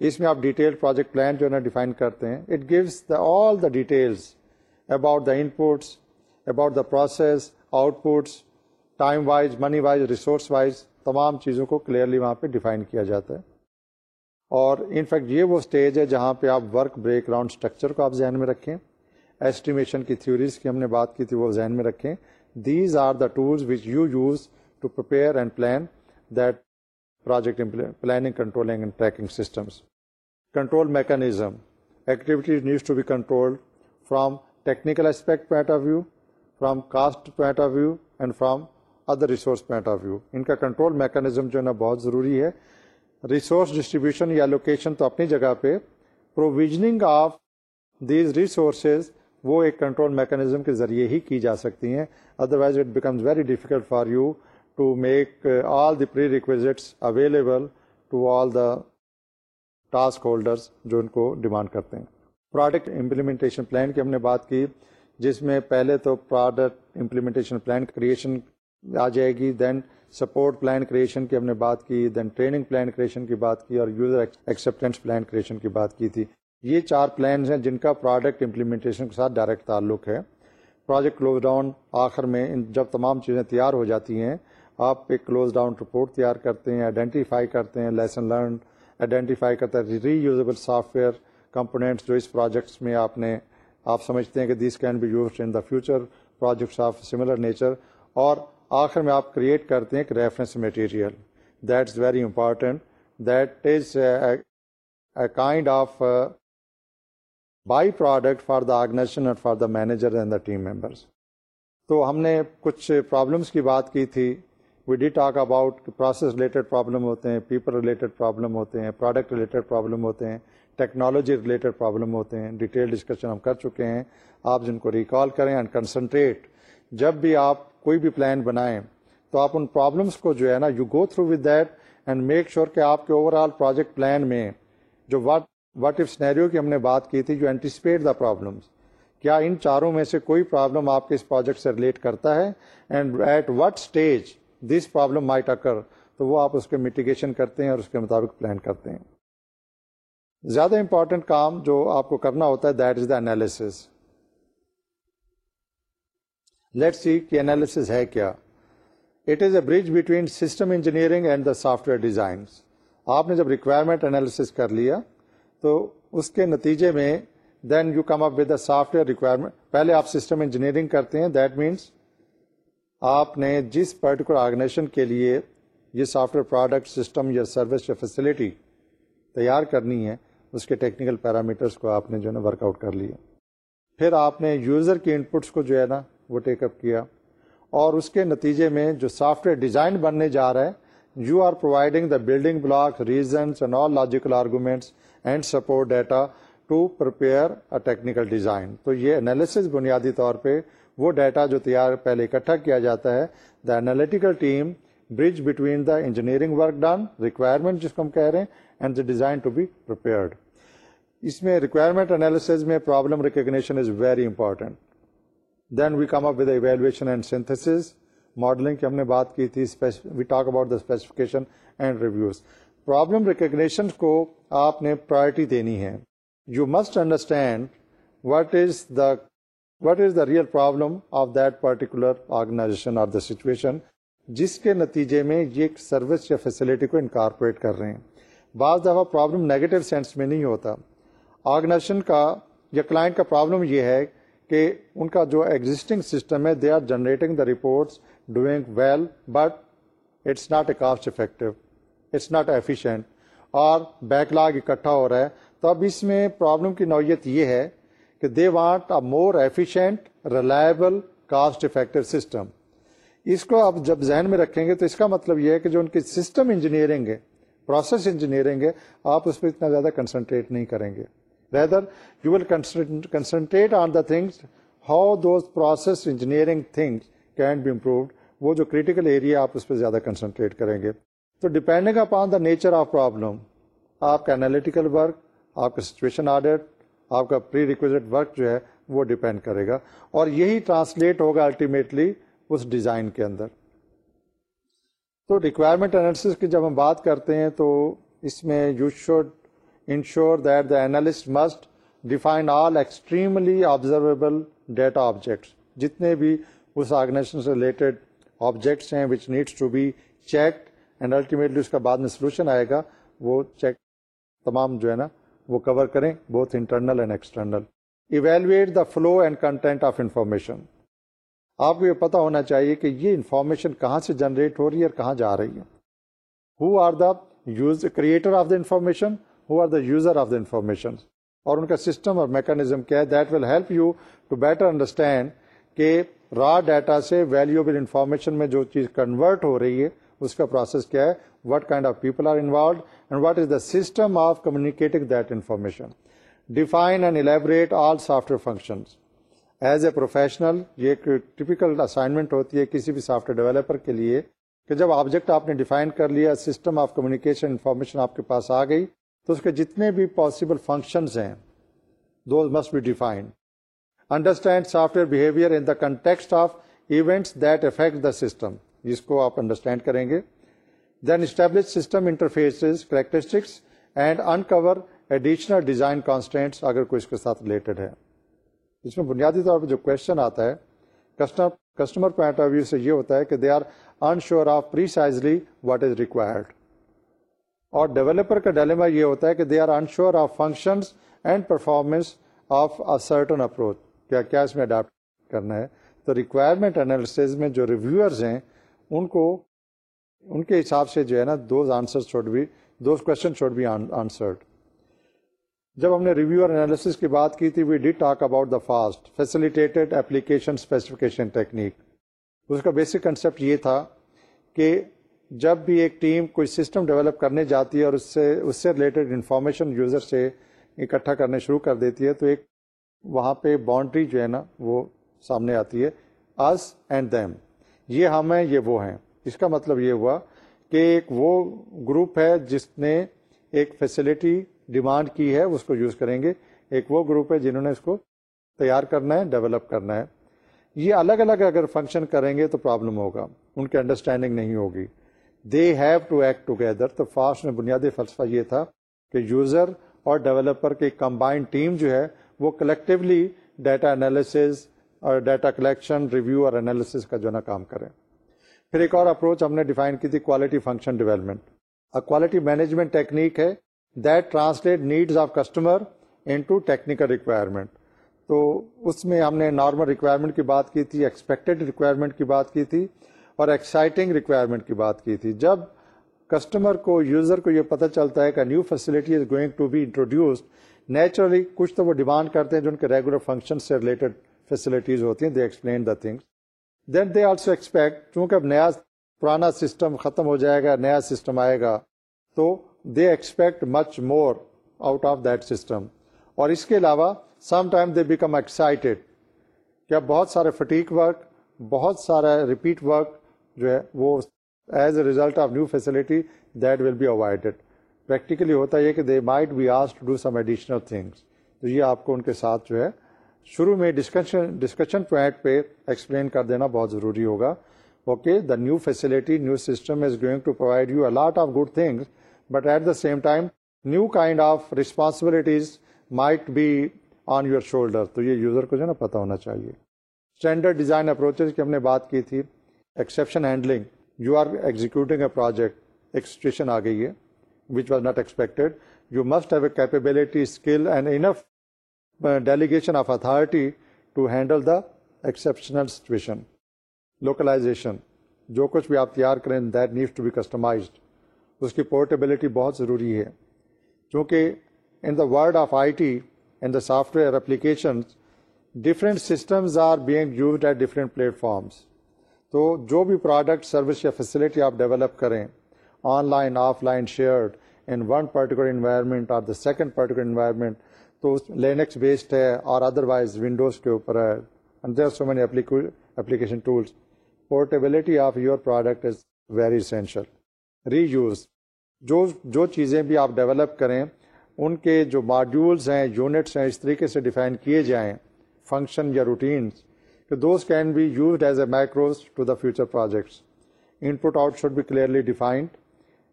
S1: اس میں آپ ڈیٹیل پروجیکٹ پلان جو ہے نا ڈیفائن کرتے ہیں. It gives the all the details about the inputs about the process outputs time wise money wise resource wise تمام چیزوں کو کلیئرلی وہاں پہ ڈیفائن کیا جاتا ہے. اور انفیکٹ یہ وہ اسٹیج ہے جہاں پہ آپ ورک بریک گراؤنڈ اسٹرکچر کو آپ ذہن میں رکھیں. ایسٹیمیشن کی تھیوریز کی ہم نے بات کی تھی وہ ذہن میں رکھیں. These are the tools which you use to prepare and plan that project planning controlling and tracking systems control mechanism activities needs to be control from technical aspect point of view from cost point of view and from other resource point of view ان کا control mechanism جو ہے نا بہت ضروری ہے resource distribution یا location تو اپنی جگہ پہ پروویژنگ آف دیز ریسورسز وہ ایک کنٹرول میکانزم کے ذریعے ہی کی جا سکتی ہیں۔ Otherwise it becomes very difficult for you to make all the prerequisites available to all the task holders جو ان کو ڈیمانڈ کرتے ہیں۔ پروڈکٹ امپلیمنٹیشن پلان کی ہم نے بات کی، جس میں پہلے تو پروڈکٹ امپلیمنٹیشن پلان کریشن آ جائے گی دین سپورٹ پلان کریشن کی ہم نے بات کی دین ٹریننگ پلان کریشن کی بات کی اور یوزر ایکسپٹینس پلان کریشن کی بات کی تھی۔ یہ چار پلانز ہیں جن کا پروڈکٹ امپلیمنٹیشن کے ساتھ ڈائریکٹ تعلق ہے۔ پروجیکٹ کلوز ڈاؤن آخر میں جب تمام چیزیں تیار ہو جاتی ہیں، آپ ایک کلوز ڈاؤن رپورٹ تیار کرتے ہیں آئیڈینٹیفائی کرتے ہیں لیسن لرن آئیڈینٹیفائی کرتا ہے reusable software components جو اس پروجیکٹس میں آپ نے، آپ سمجھتے ہیں کہ these can be use in the future projects of similar nature اور آخر میں آپ کریٹ کرتے ہیں ایک reference material that is very important that is a kind of byproduct for the organization اور for the manager and the team members تو ہم نے کچھ پرابلمس کی بات کی تھی۔ We did talk about process related problem ہوتے ہیں پیپل ریلیٹڈ پرابلم ہوتے ہیں پروڈکٹ ریلیٹڈ پرابلم ہوتے ہیں ٹیکنالوجی ریلیٹڈ پرابلم ہوتے ہیں۔ ڈیٹیل ڈسکشن ہم کر چکے ہیں۔ آپ جن کو ریکال کریں اینڈ کنسنٹریٹ جب بھی آپ کوئی بھی پلان بنائیں، تو آپ ان پرابلمس کو جو ہے نا you go through with that and make sure کہ آپ کے اوور آل پروجیکٹ پلان میں جو واٹ واٹ ایف سنیریو کی ہم نے بات کی تھی جو اینٹیسپیٹ دا پرابلمس کیا ان چاروں میں سے کوئی پرابلم آپ کے اس پروجیکٹ سے ریلیٹ کرتا ہے? And at what stage this problem might occur تو وہ آپ اس کے میٹیگیشن کرتے ہیں اور اس کے مطابق پلان کرتے ہیں. زیادہ امپورٹنٹ کام جو آپ کو کرنا ہوتا ہے that is the analysis let see کہ انالیس ہے کیا. It is a bridge between system engineering and the software design آپ نے جب ریکوائرمنٹ انالیس کر لیا تو اس کے نتیجے میں then you come up with the software requirement پہلے آپ سسٹم انجینئرنگ کرتے ہیں. دیٹ مینس آپ نے جس پرٹیکولر آرگنیشن کے لیے یہ سافٹ ویئر پروڈکٹ سسٹم یا سروس یا فیسلٹی تیار کرنی ہے، اس کے ٹیکنیکل پیرامیٹرس کو آپ نے جو ہے نا ورک آؤٹ کر لیا۔ پھر آپ نے یوزر کے انپٹس کو جو ہے نا وہ ٹیک اپ کیا۔ اور اس کے نتیجے میں جو سافٹ ویئر ڈیزائن بننے جا رہا ہے you are providing the building block reasons and all logical arguments and support data to prepare a technical design. تو یہ انالیسز بنیادی طور پہ وہ ڈیٹا جو تیار پہلے اکٹھا کیا جاتا ہے the analytical team bridge between the engineering work done requirement جس کو ہم کہہ رہے ہیں and the design to be prepared اس میں ریکوائرمنٹ انالیس میں problem recognition is very important then we come up with evaluation and synthesis modelling کی ہم نے بات کی تھی we talk about the specification and reviews problem recognition کو آپ نے پرائرٹی دینی ہے۔ You must understand what is the what is the real problem of that particular organization of the situation جس کے نتیجے میں یہ سروس یا فیسلٹی کو انکارپوریٹ کر رہے ہیں۔ بعض دفعہ پرابلم نیگیٹو سینس میں نہیں ہوتا۔ آرگنائزیشن کا یا کلائنٹ کا پرابلم یہ ہے کہ ان کا جو ایگزٹنگ سسٹم ہے they are generating the reports doing well but it's not a cost effective it's not efficient اور بیک لاگ اکٹھا ہو رہا ہے۔ تو اب اس میں پرابلم کی نوعیت یہ ہے کہ they want a more efficient reliable cost effective system. اس کو آپ جب ذہن میں رکھیں گے تو اس کا مطلب یہ ہے کہ جو ان کی سسٹم انجینئرنگ ہے، پروسیس انجینئرنگ ہے، آپ اس پہ اتنا زیادہ کنسنٹریٹ نہیں کریں گے۔ Rather you will concentrate on the things how those process engineering things can be improved وہ جو کریٹیکل ایریا آپ اس پہ زیادہ کنسنٹریٹ کریں گے۔ تو depending upon the nature of problem آپ کا انالیٹیکل ورک آپ کا سچویشن آڈٹ آپ کا پری ریکویزٹ ورک جو ہے وہ ڈپینڈ کرے گا اور یہی ٹرانسلیٹ ہوگا الٹیمیٹلی اس ڈیزائن کے اندر۔ تو ریکوائرمنٹ انالیس کی جب ہم بات کرتے ہیں تو اس میں you should ensure that the analyst must define all extremely observable data objects جتنے بھی اس آرگنائزیشن سے ریلیٹڈ آبجیکٹس ہیں which needs to be checked and ultimately اس کا بعد میں سولوشن آئے گا، وہ چیک تمام جو ہے نا، وہ کور کریں both internal and external evaluate the flow and content of information آپ کو یہ پتا ہونا چاہیے کہ یہ انفارمیشن کہاں سے جنریٹ ہو رہی ہے اور کہاں جا رہی ہے۔ Who are the use creator of the information who are the user of the information اور ان کا سسٹم اور میکانزم کیا ہے؟ That will help you to better understand کہ را ڈیٹا سے ویلوبل انفارمیشن میں جو چیز کنورٹ ہو رہی ہے اس کا پروسیس کیا ہے؟ What kind of people are involved and what is the system of communicating that information define and elaborate all software functions as a professional یہ ایک ٹپیکل اسائنمنٹ ہوتی ہے کسی بھی سافٹ ویئر ڈیولپر کے لیے کہ جب آبجیکٹ آپ نے ڈیفائن کر لیا سسٹم آف کمیونیکیشن انفارمیشن آپ کے پاس آ گئی، تو اس کے جتنے بھی پاسبل فنکشنز ہیں those must be defined understand software behaviour in the context of events that affect the system جس کو آپ انڈرسٹینڈ کریں گے. Then establish system interface characteristics and uncover additional design constraints اگر کوئی اس کے ساتھ ریلیٹڈ ہے. اس میں بنیادی طور پہ جو کوشچن آتا ہے customer customer point of view سے یہ ہوتا ہے کہ they are unsure of precisely what is required اور ڈیولپر کا ڈیلیما یہ ہوتا ہے کہ they are unsure of functions and performance of a certain approach کیا کیا اس میں اڈاپٹ کرنا ہے؟ تو ریکوائرمنٹ انالیس میں جو ریویورز ہیں ان کو ان کے حساب سے جو ہے نا دوز آنسر شوڈ بھی دوز کوشچن شوڈ بھی آنسرڈ جب ہم نے ریویو اور انالیس کی بات کی تھی we'd talk about the FAST facilitated application specification technique اس کا بیسک کنسیپٹ یہ تھا کہ جب بھی ایک ٹیم کوئی سسٹم ڈیولپ کرنے جاتی ہے اور اس سے اس سے ریلیٹڈ انفارمیشن یوزر سے اکٹھا کرنے شروع کر دیتی ہے، تو ایک وہاں پہ باؤنڈری جو ہے نا وہ سامنے آتی ہے آس اینڈ دیم یہ ہم ہیں یہ وہ ہیں۔ اس کا مطلب یہ ہوا کہ ایک وہ گروپ ہے جس نے ایک فیسلٹی ڈیمانڈ کی ہے، اس کو یوز کریں گے۔ ایک وہ گروپ ہے جنہوں نے اس کو تیار کرنا ہے ڈیولپ کرنا ہے۔ یہ الگ الگ اگر فنکشن کریں گے تو پرابلم ہوگا۔ ان کی انڈرسٹینڈنگ نہیں ہوگی۔ They have to act together تو فاسٹ میں بنیادی فلسفہ یہ تھا کہ یوزر اور ڈیولپر کی کمبائنڈ ٹیم جو ہے، وہ کلیکٹولی ڈیٹا انالیسز اور ڈیٹا کلیکشن ریویو اور انالیسز کا جو نا کام کریں۔ پھر ایک اور اپروچ ہم نے ڈیفائن کی تھی quality function development quality management technique ہے that translate needs of customer into technical requirement تو اس میں ہم نے نارمل ریکوائرمنٹ کی بات کی تھی ایکسپیکٹڈ ریکوائرمنٹ کی بات کی تھی اور ایکسائٹنگ ریکوائرمنٹ کی بات کی تھی۔ جب کسٹمر کو یوزر کو یہ پتہ چلتا ہے کہ new facility is going to be introduced naturally کچھ تو وہ ڈیمانڈ کرتے ہیں جو ان کے ریگولر فنکشن سے ریلیٹڈ فیسلٹیز ہوتی ہیں they explain the things then they also expect چونکہ اب نیا پرانا سسٹم ختم ہو جائے گا، نیا سسٹم آئے گا، تو they expect much more out of that system اور اس کے علاوہ some time they become excited کیا بہت سارے فٹیک ورک بہت سارا ریپیٹ ورک جو ہے، وہ as a result of new facility that will be avoided practically ہوتا ہے کہ they might be as to do some additional things تو یہ آپ کو ان کے ساتھ جو ہے شروع میں ڈسکشن ڈسکشن پوائنٹ پہ ایکسپلین کر دینا بہت ضروری ہوگا۔ Okay the new facility new system is going to provide you a lot of good things but at the same time new kind of responsibilities might be on your shoulder تو یہ user کو جو ہے نا پتا ہونا چاہیے۔ Standard design approaches کی ہم نے بات کی تھی۔ Exception handling you are executing a project ایک سچویشن آ گئی ہے which was not expected you must have a capability skill and enough delegation of authority to handle the exceptional situation localization جو کچھ بھی آپ تیار کریں that needs to be customized اس کی پورٹیبلٹی بہت ضروری ہے۔ کیونکہ in the world of I T in the software application different systems are being used at different platforms تو جو بھی پروڈکٹ سروس یا فیسلٹی آپ ڈیولپ کریں online offline shared in one particular environment اور دا سیکنڈ پرٹیکولر انوائرمنٹ تو Linux based ہے اور ادر وائز ونڈوز کے اوپر ہے. So many application tools portability of your product is very essential reuse جو جو چیزیں بھی آپ ڈیولپ کریں، ان کے جو ماڈیولس ہیں یونٹس ہیں، اس طریقے سے ڈیفائن کیے جائیں فنکشن یا روٹینس کہ those can be used as a macros to the future projects input out should be clearly defined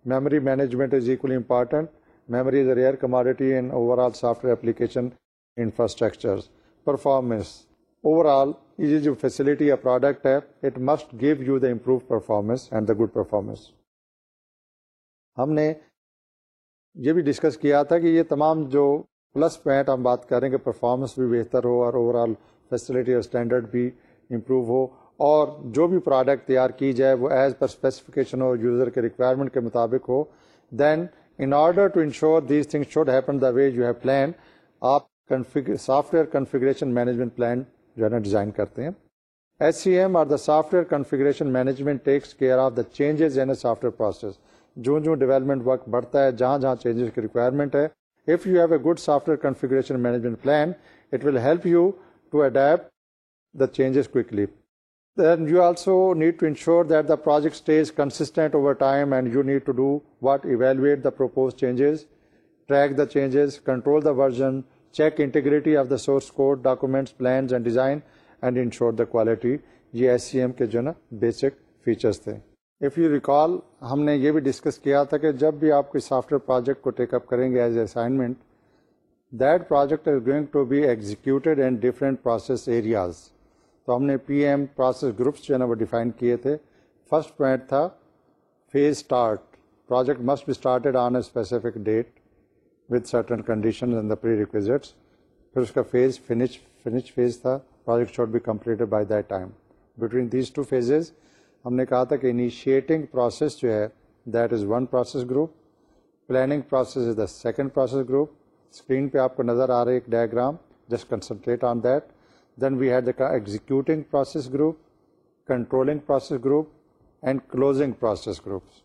S1: memory management is equally important memory is a rare commodity in overall software application infrastructure performance overall یہ جو facility یا product ہے it must give you the improve performance and the good performance ہم نے یہ بھی discuss کیا تھا کہ یہ تمام جو پلس پوائنٹ ہم بات کریں کہ پرفارمنس بھی بہتر ہو اور اوور آل فیسلٹی اور اسٹینڈرڈ بھی امپروو ہو اور جو بھی پروڈکٹ تیار کی جائے وہ ایز پر اسپیسیفکیشن ہو یوزر کے ریکوائرمنٹ کے مطابق ہو then in order to ensure these thing should happen the way you have plan آپ software configuration management plan جو ہے نا ڈیزائن کرتے ہیں۔ ایس سی ایم اور the software configuration management takes care of the changes in software process جو جو development work بڑھتا ہے، جہاں جہاں چینجز کی ریکوائرمنٹ ہے۔ If you have a good software configuration management plan it will help you to adapt the changes quickly then you also need to ensure that the project stays consistent over time and you need to do what evaluate the proposed changes track the changes control the version check integrity of the source code documents plans and design and ensure the quality یہ S C M کے جو نا basic features تھے if you recall ہم نے یہ بھی discuss کیا تھا کہ جب بھی آپ کوئی سافٹ ویئر پروجیکٹ کو ٹیک اپ کریں گے as a assignment that project is going to be executed in different process areas تو ہم نے پی ایم پروسیس گروپس جو ہے نا وہ ڈیفائن کیے تھے۔ فرسٹ پوائنٹ تھا phase start project must be started on a specific date with certain condition in the prerequisites پھر اس کا فیز فنش فنش فیز تھا project should be completed by that time between these two phases ہم نے کہا تھا کہ initiating process جو ہے that is one process group planning process is the second process group screen پہ آپ کو نظر آ رہا ہے ایک diagram just concentrate on that then we had the executing process group controlling process group and closing process groups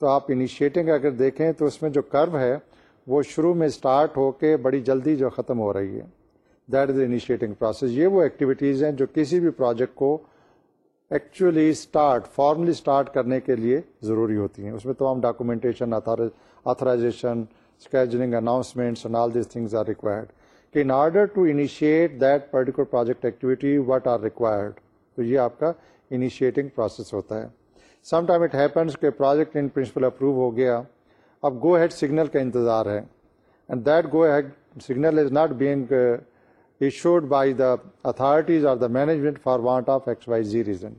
S1: تو آپ انیشیٹنگ اگر دیکھیں تو اس میں جو کرو ہے وہ شروع میں اسٹارٹ ہو کے بڑی جلدی جو ختم ہو رہی ہے. دیٹ از انیشیٹنگ پروسیس یہ وہ ایکٹیویٹیز ہیں جو کسی بھی پروجیکٹ کو ایکچولی اسٹارٹ فارملی اسٹارٹ کرنے کے لیے ضروری ہوتی ہیں. اس میں تمام documentation authorization scheduling announcements all these things are required in order to initiate that particular project activity what are required تو یہ آپ کا انیشیٹنگ پروسیس ہوتا ہے۔ سم ٹائم اٹ ہیپنس کہ پروجیکٹ ان پرنسپل اپروو ہو گیا۔ اب گو ہیڈ سگنل کا انتظار ہے۔ And that go ahead signal is not being issued by the authorities اور the management for want of X Y Z reason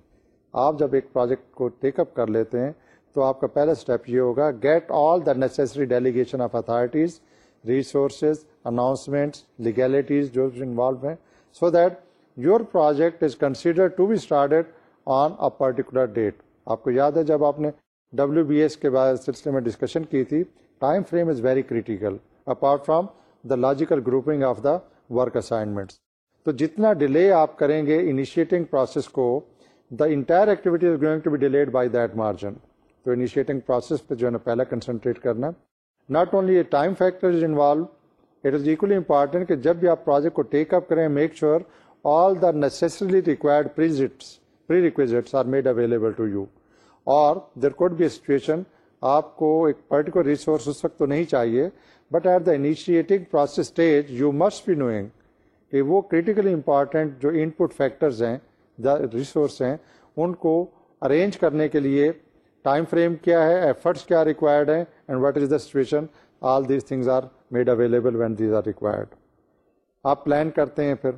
S1: آپ جب ایک پروجیکٹ کو ٹیک اپ کر لیتے ہیں تو آپ کا پہلا اسٹیپ یہ ہوگا get all the necessary delegation of authorities resources announcements legalities جو انوالو ہیں so that your project is consider to be started on a particular date آپ کو یاد ہے جب آپ نے ڈبلو بی ایس کے بعد سلسلے میں ڈسکشن کی تھی time frame is very critical apart from the logical grouping of the work assignments تو جتنا ڈیلے آپ کریں گے انیشیٹنگ پروسیس کو the entire activity is going to be delayed by that margin تو انیشیٹنگ پروسیس پہ جو ہے نا پہلا کنسنٹریٹ کرنا not only time factor is involve it is equally important کہ جب بھی آپ پروجیکٹ کو ٹیک اپ کریں make sure all the necessarily required prerequisites are made available to you اور there could be a situation آپ کو ایک پرٹیکولر ریسورس اس وقت تو نہیں چاہیے but at the initiating process stage you must be knowing کہ وہ کریٹیکلی امپارٹینٹ جو ان پٹ فیکٹرز ہیں ریسورس ہیں ان کو ارینج کرنے کے لیے ٹائم فریم کیا ہے ایفرٹس کیا ریکوائرڈ ہیں and what is the situation all these things are made available when these are required آپ پلان کرتے ہیں پھر.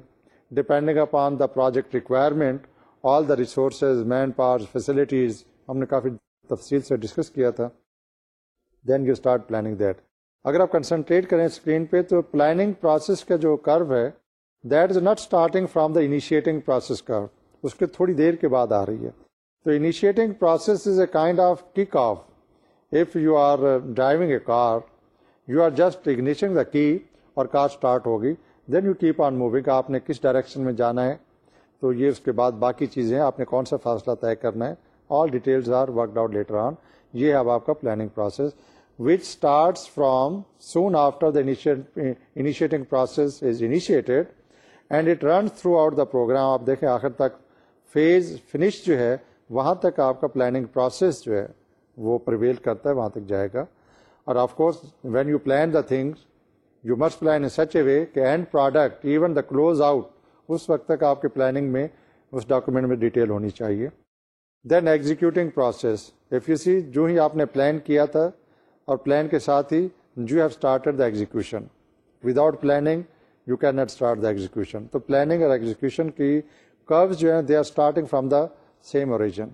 S1: Depending upon the project requirement all the resources manpower facilities ہم نے کافی تفصیل سے ڈسکس کیا تھا. Then you start planning that اگر آپ کنسنٹریٹ کریں اسکرین پہ تو پلاننگ پروسیس کا جو کرو ہے that is not starting from the initiating process کرو اس کے تھوڑی دیر کے بعد آ رہی ہے. تو initiating process is a kind of kick off if you are driving a car you are just igniting the key اور کار اسٹارٹ ہوگی then you keep on moving آپ نے کس ڈائریکشن میں جانا ہے؟ تو یہ اس کے بعد باقی چیزیں آپ نے کون سا فاصلہ طے کرنا ہے؟ All details are worked out later on یہ ہے اب آپ کا planning process which starts from soon after the initiating process is initiated and it run throughout the program آپ دیکھیں آخر تک فیز فنش جو ہے وہاں تک آپ کا پلاننگ پروسیس جو ہے وہ پریویل کرتا ہے، وہاں تک جائے گا۔ اور of course when you plan the things you must plan in such a way کہ and product even the close out اس وقت تک آپ کے پلاننگ میں اس ڈاکومنٹ میں ڈیٹیل ہونی چاہیے۔ Then executing process if you see جو ہی آپ نے پلان کیا تھا اور پلان کے ساتھ ہی جو have started the execution without planning you can not start the execution تو پلاننگ اور ایگزیکشن کی کروز جو ہیں they are starting from the same origin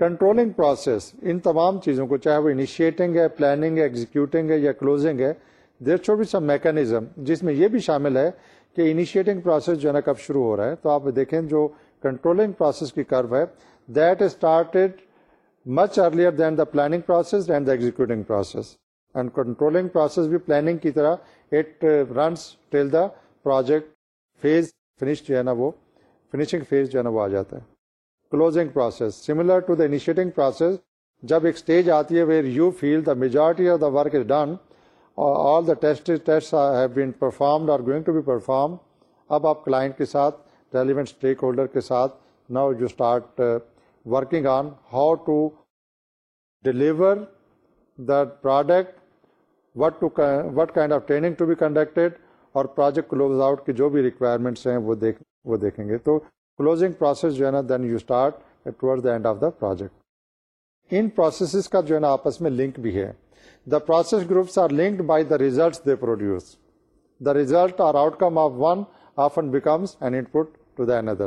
S1: controlling process ان تمام چیزوں کو چاہے وہ انیشیٹنگ ہے پلاننگ ہے ایگزیکیوٹنگ ہے یا کلوزنگ ہے there should be some mechanism جس میں یہ بھی شامل ہے کہ انیشیٹنگ پروسیس جو ہے نا کب شروع ہو رہا ہے. تو آپ دیکھیں جو کنٹرولنگ پروسیس کی کرو ہے that started much earlier than the planning process and the executing process and controlling process بھی پلاننگ کی طرح it runs till the project phase finish جو ہے نا وہ فنیشنگ فیز جو ہے نا وہ آ جاتا ہے. Closing process similar to the initiating process جب ایک اسٹیج آتی ہے where you feel the majority of the work is done all the test have been performed are going to be perform اب آپ کلائنٹ کے ساتھ ریلیونٹ اسٹیک ہولڈر کے ساتھ now you start working on how to deliver the product what to what kind of training to be conducted اور project close out کی جو بھی ریکوائرمنٹس ہیں وہ دیکھ وہ دیکھیں گے تو کلوزنگ پروسیس جو ہے نا then you start ٹوڈ the end of the project in processes کا جو ہے نا، آپس میں لنک بھی ہے. The process groups are linked by the result they produce the result or outcome of one often becomes an input to the اندر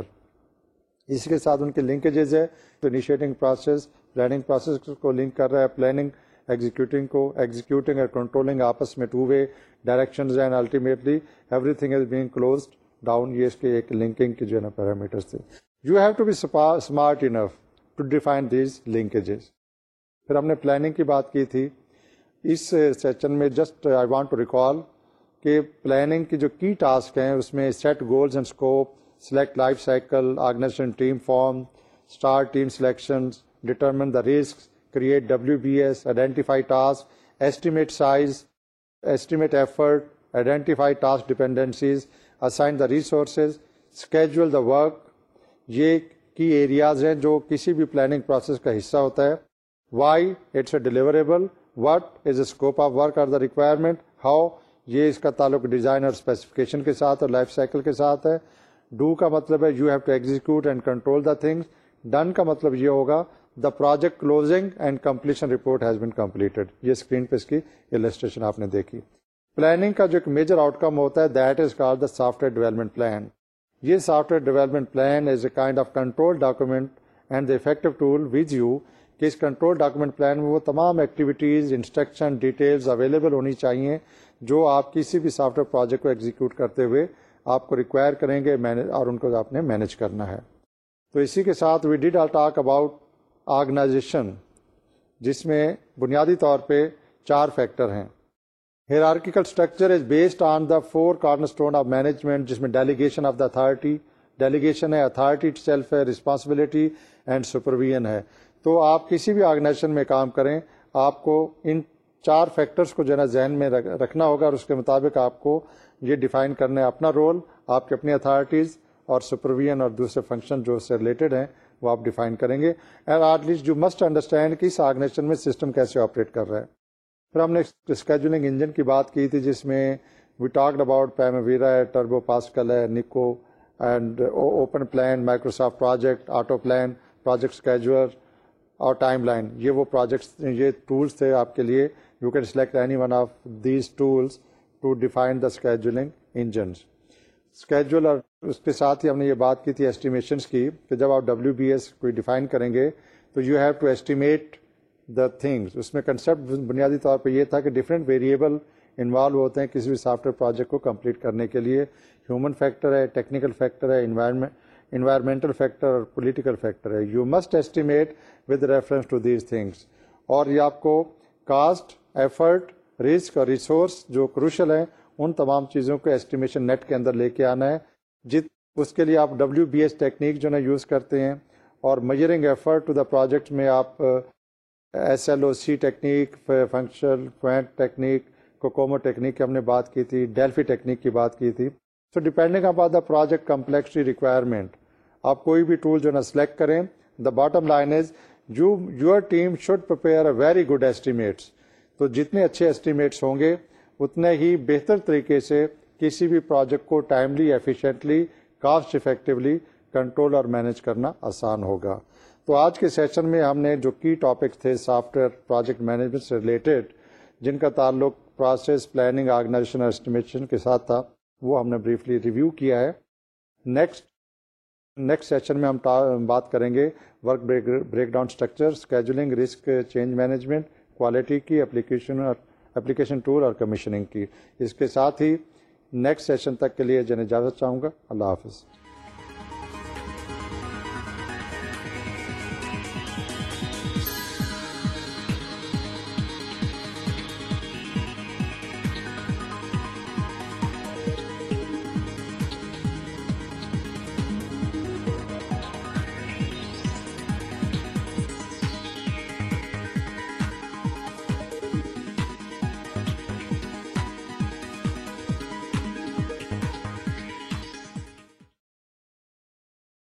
S1: اسی کے ساتھ ان کے لنکیجز ہے تو انیشیٹنگ پروسیس پلاننگ پروسیس کو لنک کر رہا ہے. پلاننگ ایگزیکٹنگ کو ایگزیکٹنگ اور کنٹرولنگ آپس میں two way direction and ultimately everything is being closed down یہ اس کے ایک لنکنگ کے جو ہے نا پیرامیٹرس تھے. You have to be smart enough to define these linkages پھر ہم نے پلاننگ کی بات کی تھی. اس سیشن میں just I want to recall کہ پلاننگ کی جو کی ٹاسک ہیں، اس میں set goals and scope select life cycle organisation team form star team selection determine the risk create W B S identify task estimate size estimate effort identify task dependencies assign the resources schedule the work یہ کی areas ہیں جو کسی بھی planning process کا حصہ ہوتا ہے. Why it's a deliverable what is a scope of work or the requirement how یہ اس کا تعلق ڈیزائن اور اسپیسیفکیشن کے ساتھ اور لائف سائیکل کے ساتھ ہے. ڈو کا مطلب ہے you have to execute and control the things done کا مطلب یہ ہوگا the project closing and completion report has been completed یہ اسکرین پہ اس کی السٹریشن آپ نے دیکھی. پلاننگ کا جو ایک میجر آؤٹ کم ہوتا ہے that is call the software development plan یہ software development plan is a kind of control document and the effective tool was you کہ اس کنٹرول ڈاکومنٹ پلان میں وہ تمام ایکٹیویٹیز انسٹرکشن ڈیٹیلز اویلیبل ہونی چاہیے جو آپ کسی بھی سافٹ ویئر پروجیکٹ کو ایگزیکیوٹ کرتے ہوئے آپ کو ریکوائر کریں گے اور ان کو آپ نے مینج کرنا ہے. تو اسی کے ساتھ we did all talk about organisation جس میں بنیادی طور پہ چار فیکٹر ہیں. Hierarchical structure is based on the four corner of management جس میں delegation of the authority delegation ہے اتھارٹی سیلف ہے رسپانسبلٹی اینڈ سپرویژن ہے۔ تو آپ کسی بھی آرگنائزیشن میں کام کریں، آپ کو ان چار فیکٹرز کو جو ہے نا ذہن میں رکھنا ہوگا اور اس کے مطابق آپ کو یہ ڈیفائن کرنا ہے۔ اپنا رول آپ کی اپنی اتھارٹیز اور سپرویژن اور دوسرے فنکشن جو اس سے ریلیٹڈ ہیں، وہ آپ ڈیفائن کریں گے۔ And at least you must understand کہ اس آرگنائزیشن میں سسٹم کیسے آپریٹ کر رہا ہے۔ پھر ہم نے اسکیجولنگ انجن کی بات کی تھی جس میں وی ٹاکڈ اباؤٹ پیمویرا ہے ٹربو پاسکل ہے نکو and open plan Microsoft project auto plan project schedule اور ٹائم لائن یہ وہ پروجیکٹس یہ ٹولس تھے آپ کے لیے. You can select any one of these tools to define the scheduling engines schedule اور اس کے ساتھ ہی ہم نے یہ بات کی تھی ایسٹیمیشنس کی کہ جب آپ ڈبلو بی ایس کوئی ڈیفائن کریں گے تو you have to estimate the things اس میں کنسیپٹ بنیادی طور پہ یہ تھا کہ ڈفرینٹ ویریبل انوالو ہوتے ہیں کسی بھی سافٹ ویئر پروجیکٹ کو کمپلیٹ کرنے کے لیے. ہیومن فیکٹر ہے ٹیکنیکل فیکٹر ہے انوائرمنٹ انوائرمنٹل فیکٹر اور پولیٹیکل فیکٹر ہے. You must estimate with reference to these things اور یہ آپ کو کاسٹ ایفرٹ رسک اور ریسورس جو کروشل ہیں، ان تمام چیزوں کو ایسٹیمیشن نیٹ کے اندر لے کے آنا ہے. جت، اس کے لیے آپ ڈبلو بی ایس ٹیکنیک جو ہے یوز کرتے ہیں اور measuring effort to the project میں آپ S L O C technique function point technique, COCOMO technique کی ہم نے بات کی تھی، ڈیلفی ٹیکنیک کی بات کی تھی۔ So depending upon the project complexity requirement آپ کوئی بھی ٹول جو ہے نا سلیکٹ کریں the bottom line is you your team should prepare a very good estimates تو جتنے اچھے ایسٹیمیٹس ہوں گے، اتنے ہی بہتر طریقے سے کسی بھی پروجیکٹ کو timely efficiently cost effectively control اور مینج کرنا آسان ہوگا۔ تو آج کے سیشن میں ہم نے جو کی ٹاپکس تھے سافٹ ویئر پروجیکٹ مینجمنٹ سے ریلیٹڈ جن کا تعلق پروسیس پلاننگ آرگنائزیشن اور اسٹیمیشن کے ساتھ تھا، وہ ہم نے بریفلی ریویو کیا ہے۔ نیکسٹ نیکسٹ سیشن میں ہم بات کریں گے work breakdown structure scheduling risk change management quality کی اپلیکیشن اور اپلیکیشن ٹول اور کمیشننگ کی۔ اس کے ساتھ ہی نیکسٹ سیشن تک کے لیے جن اجازت چاہوں گا، اللہ حافظ۔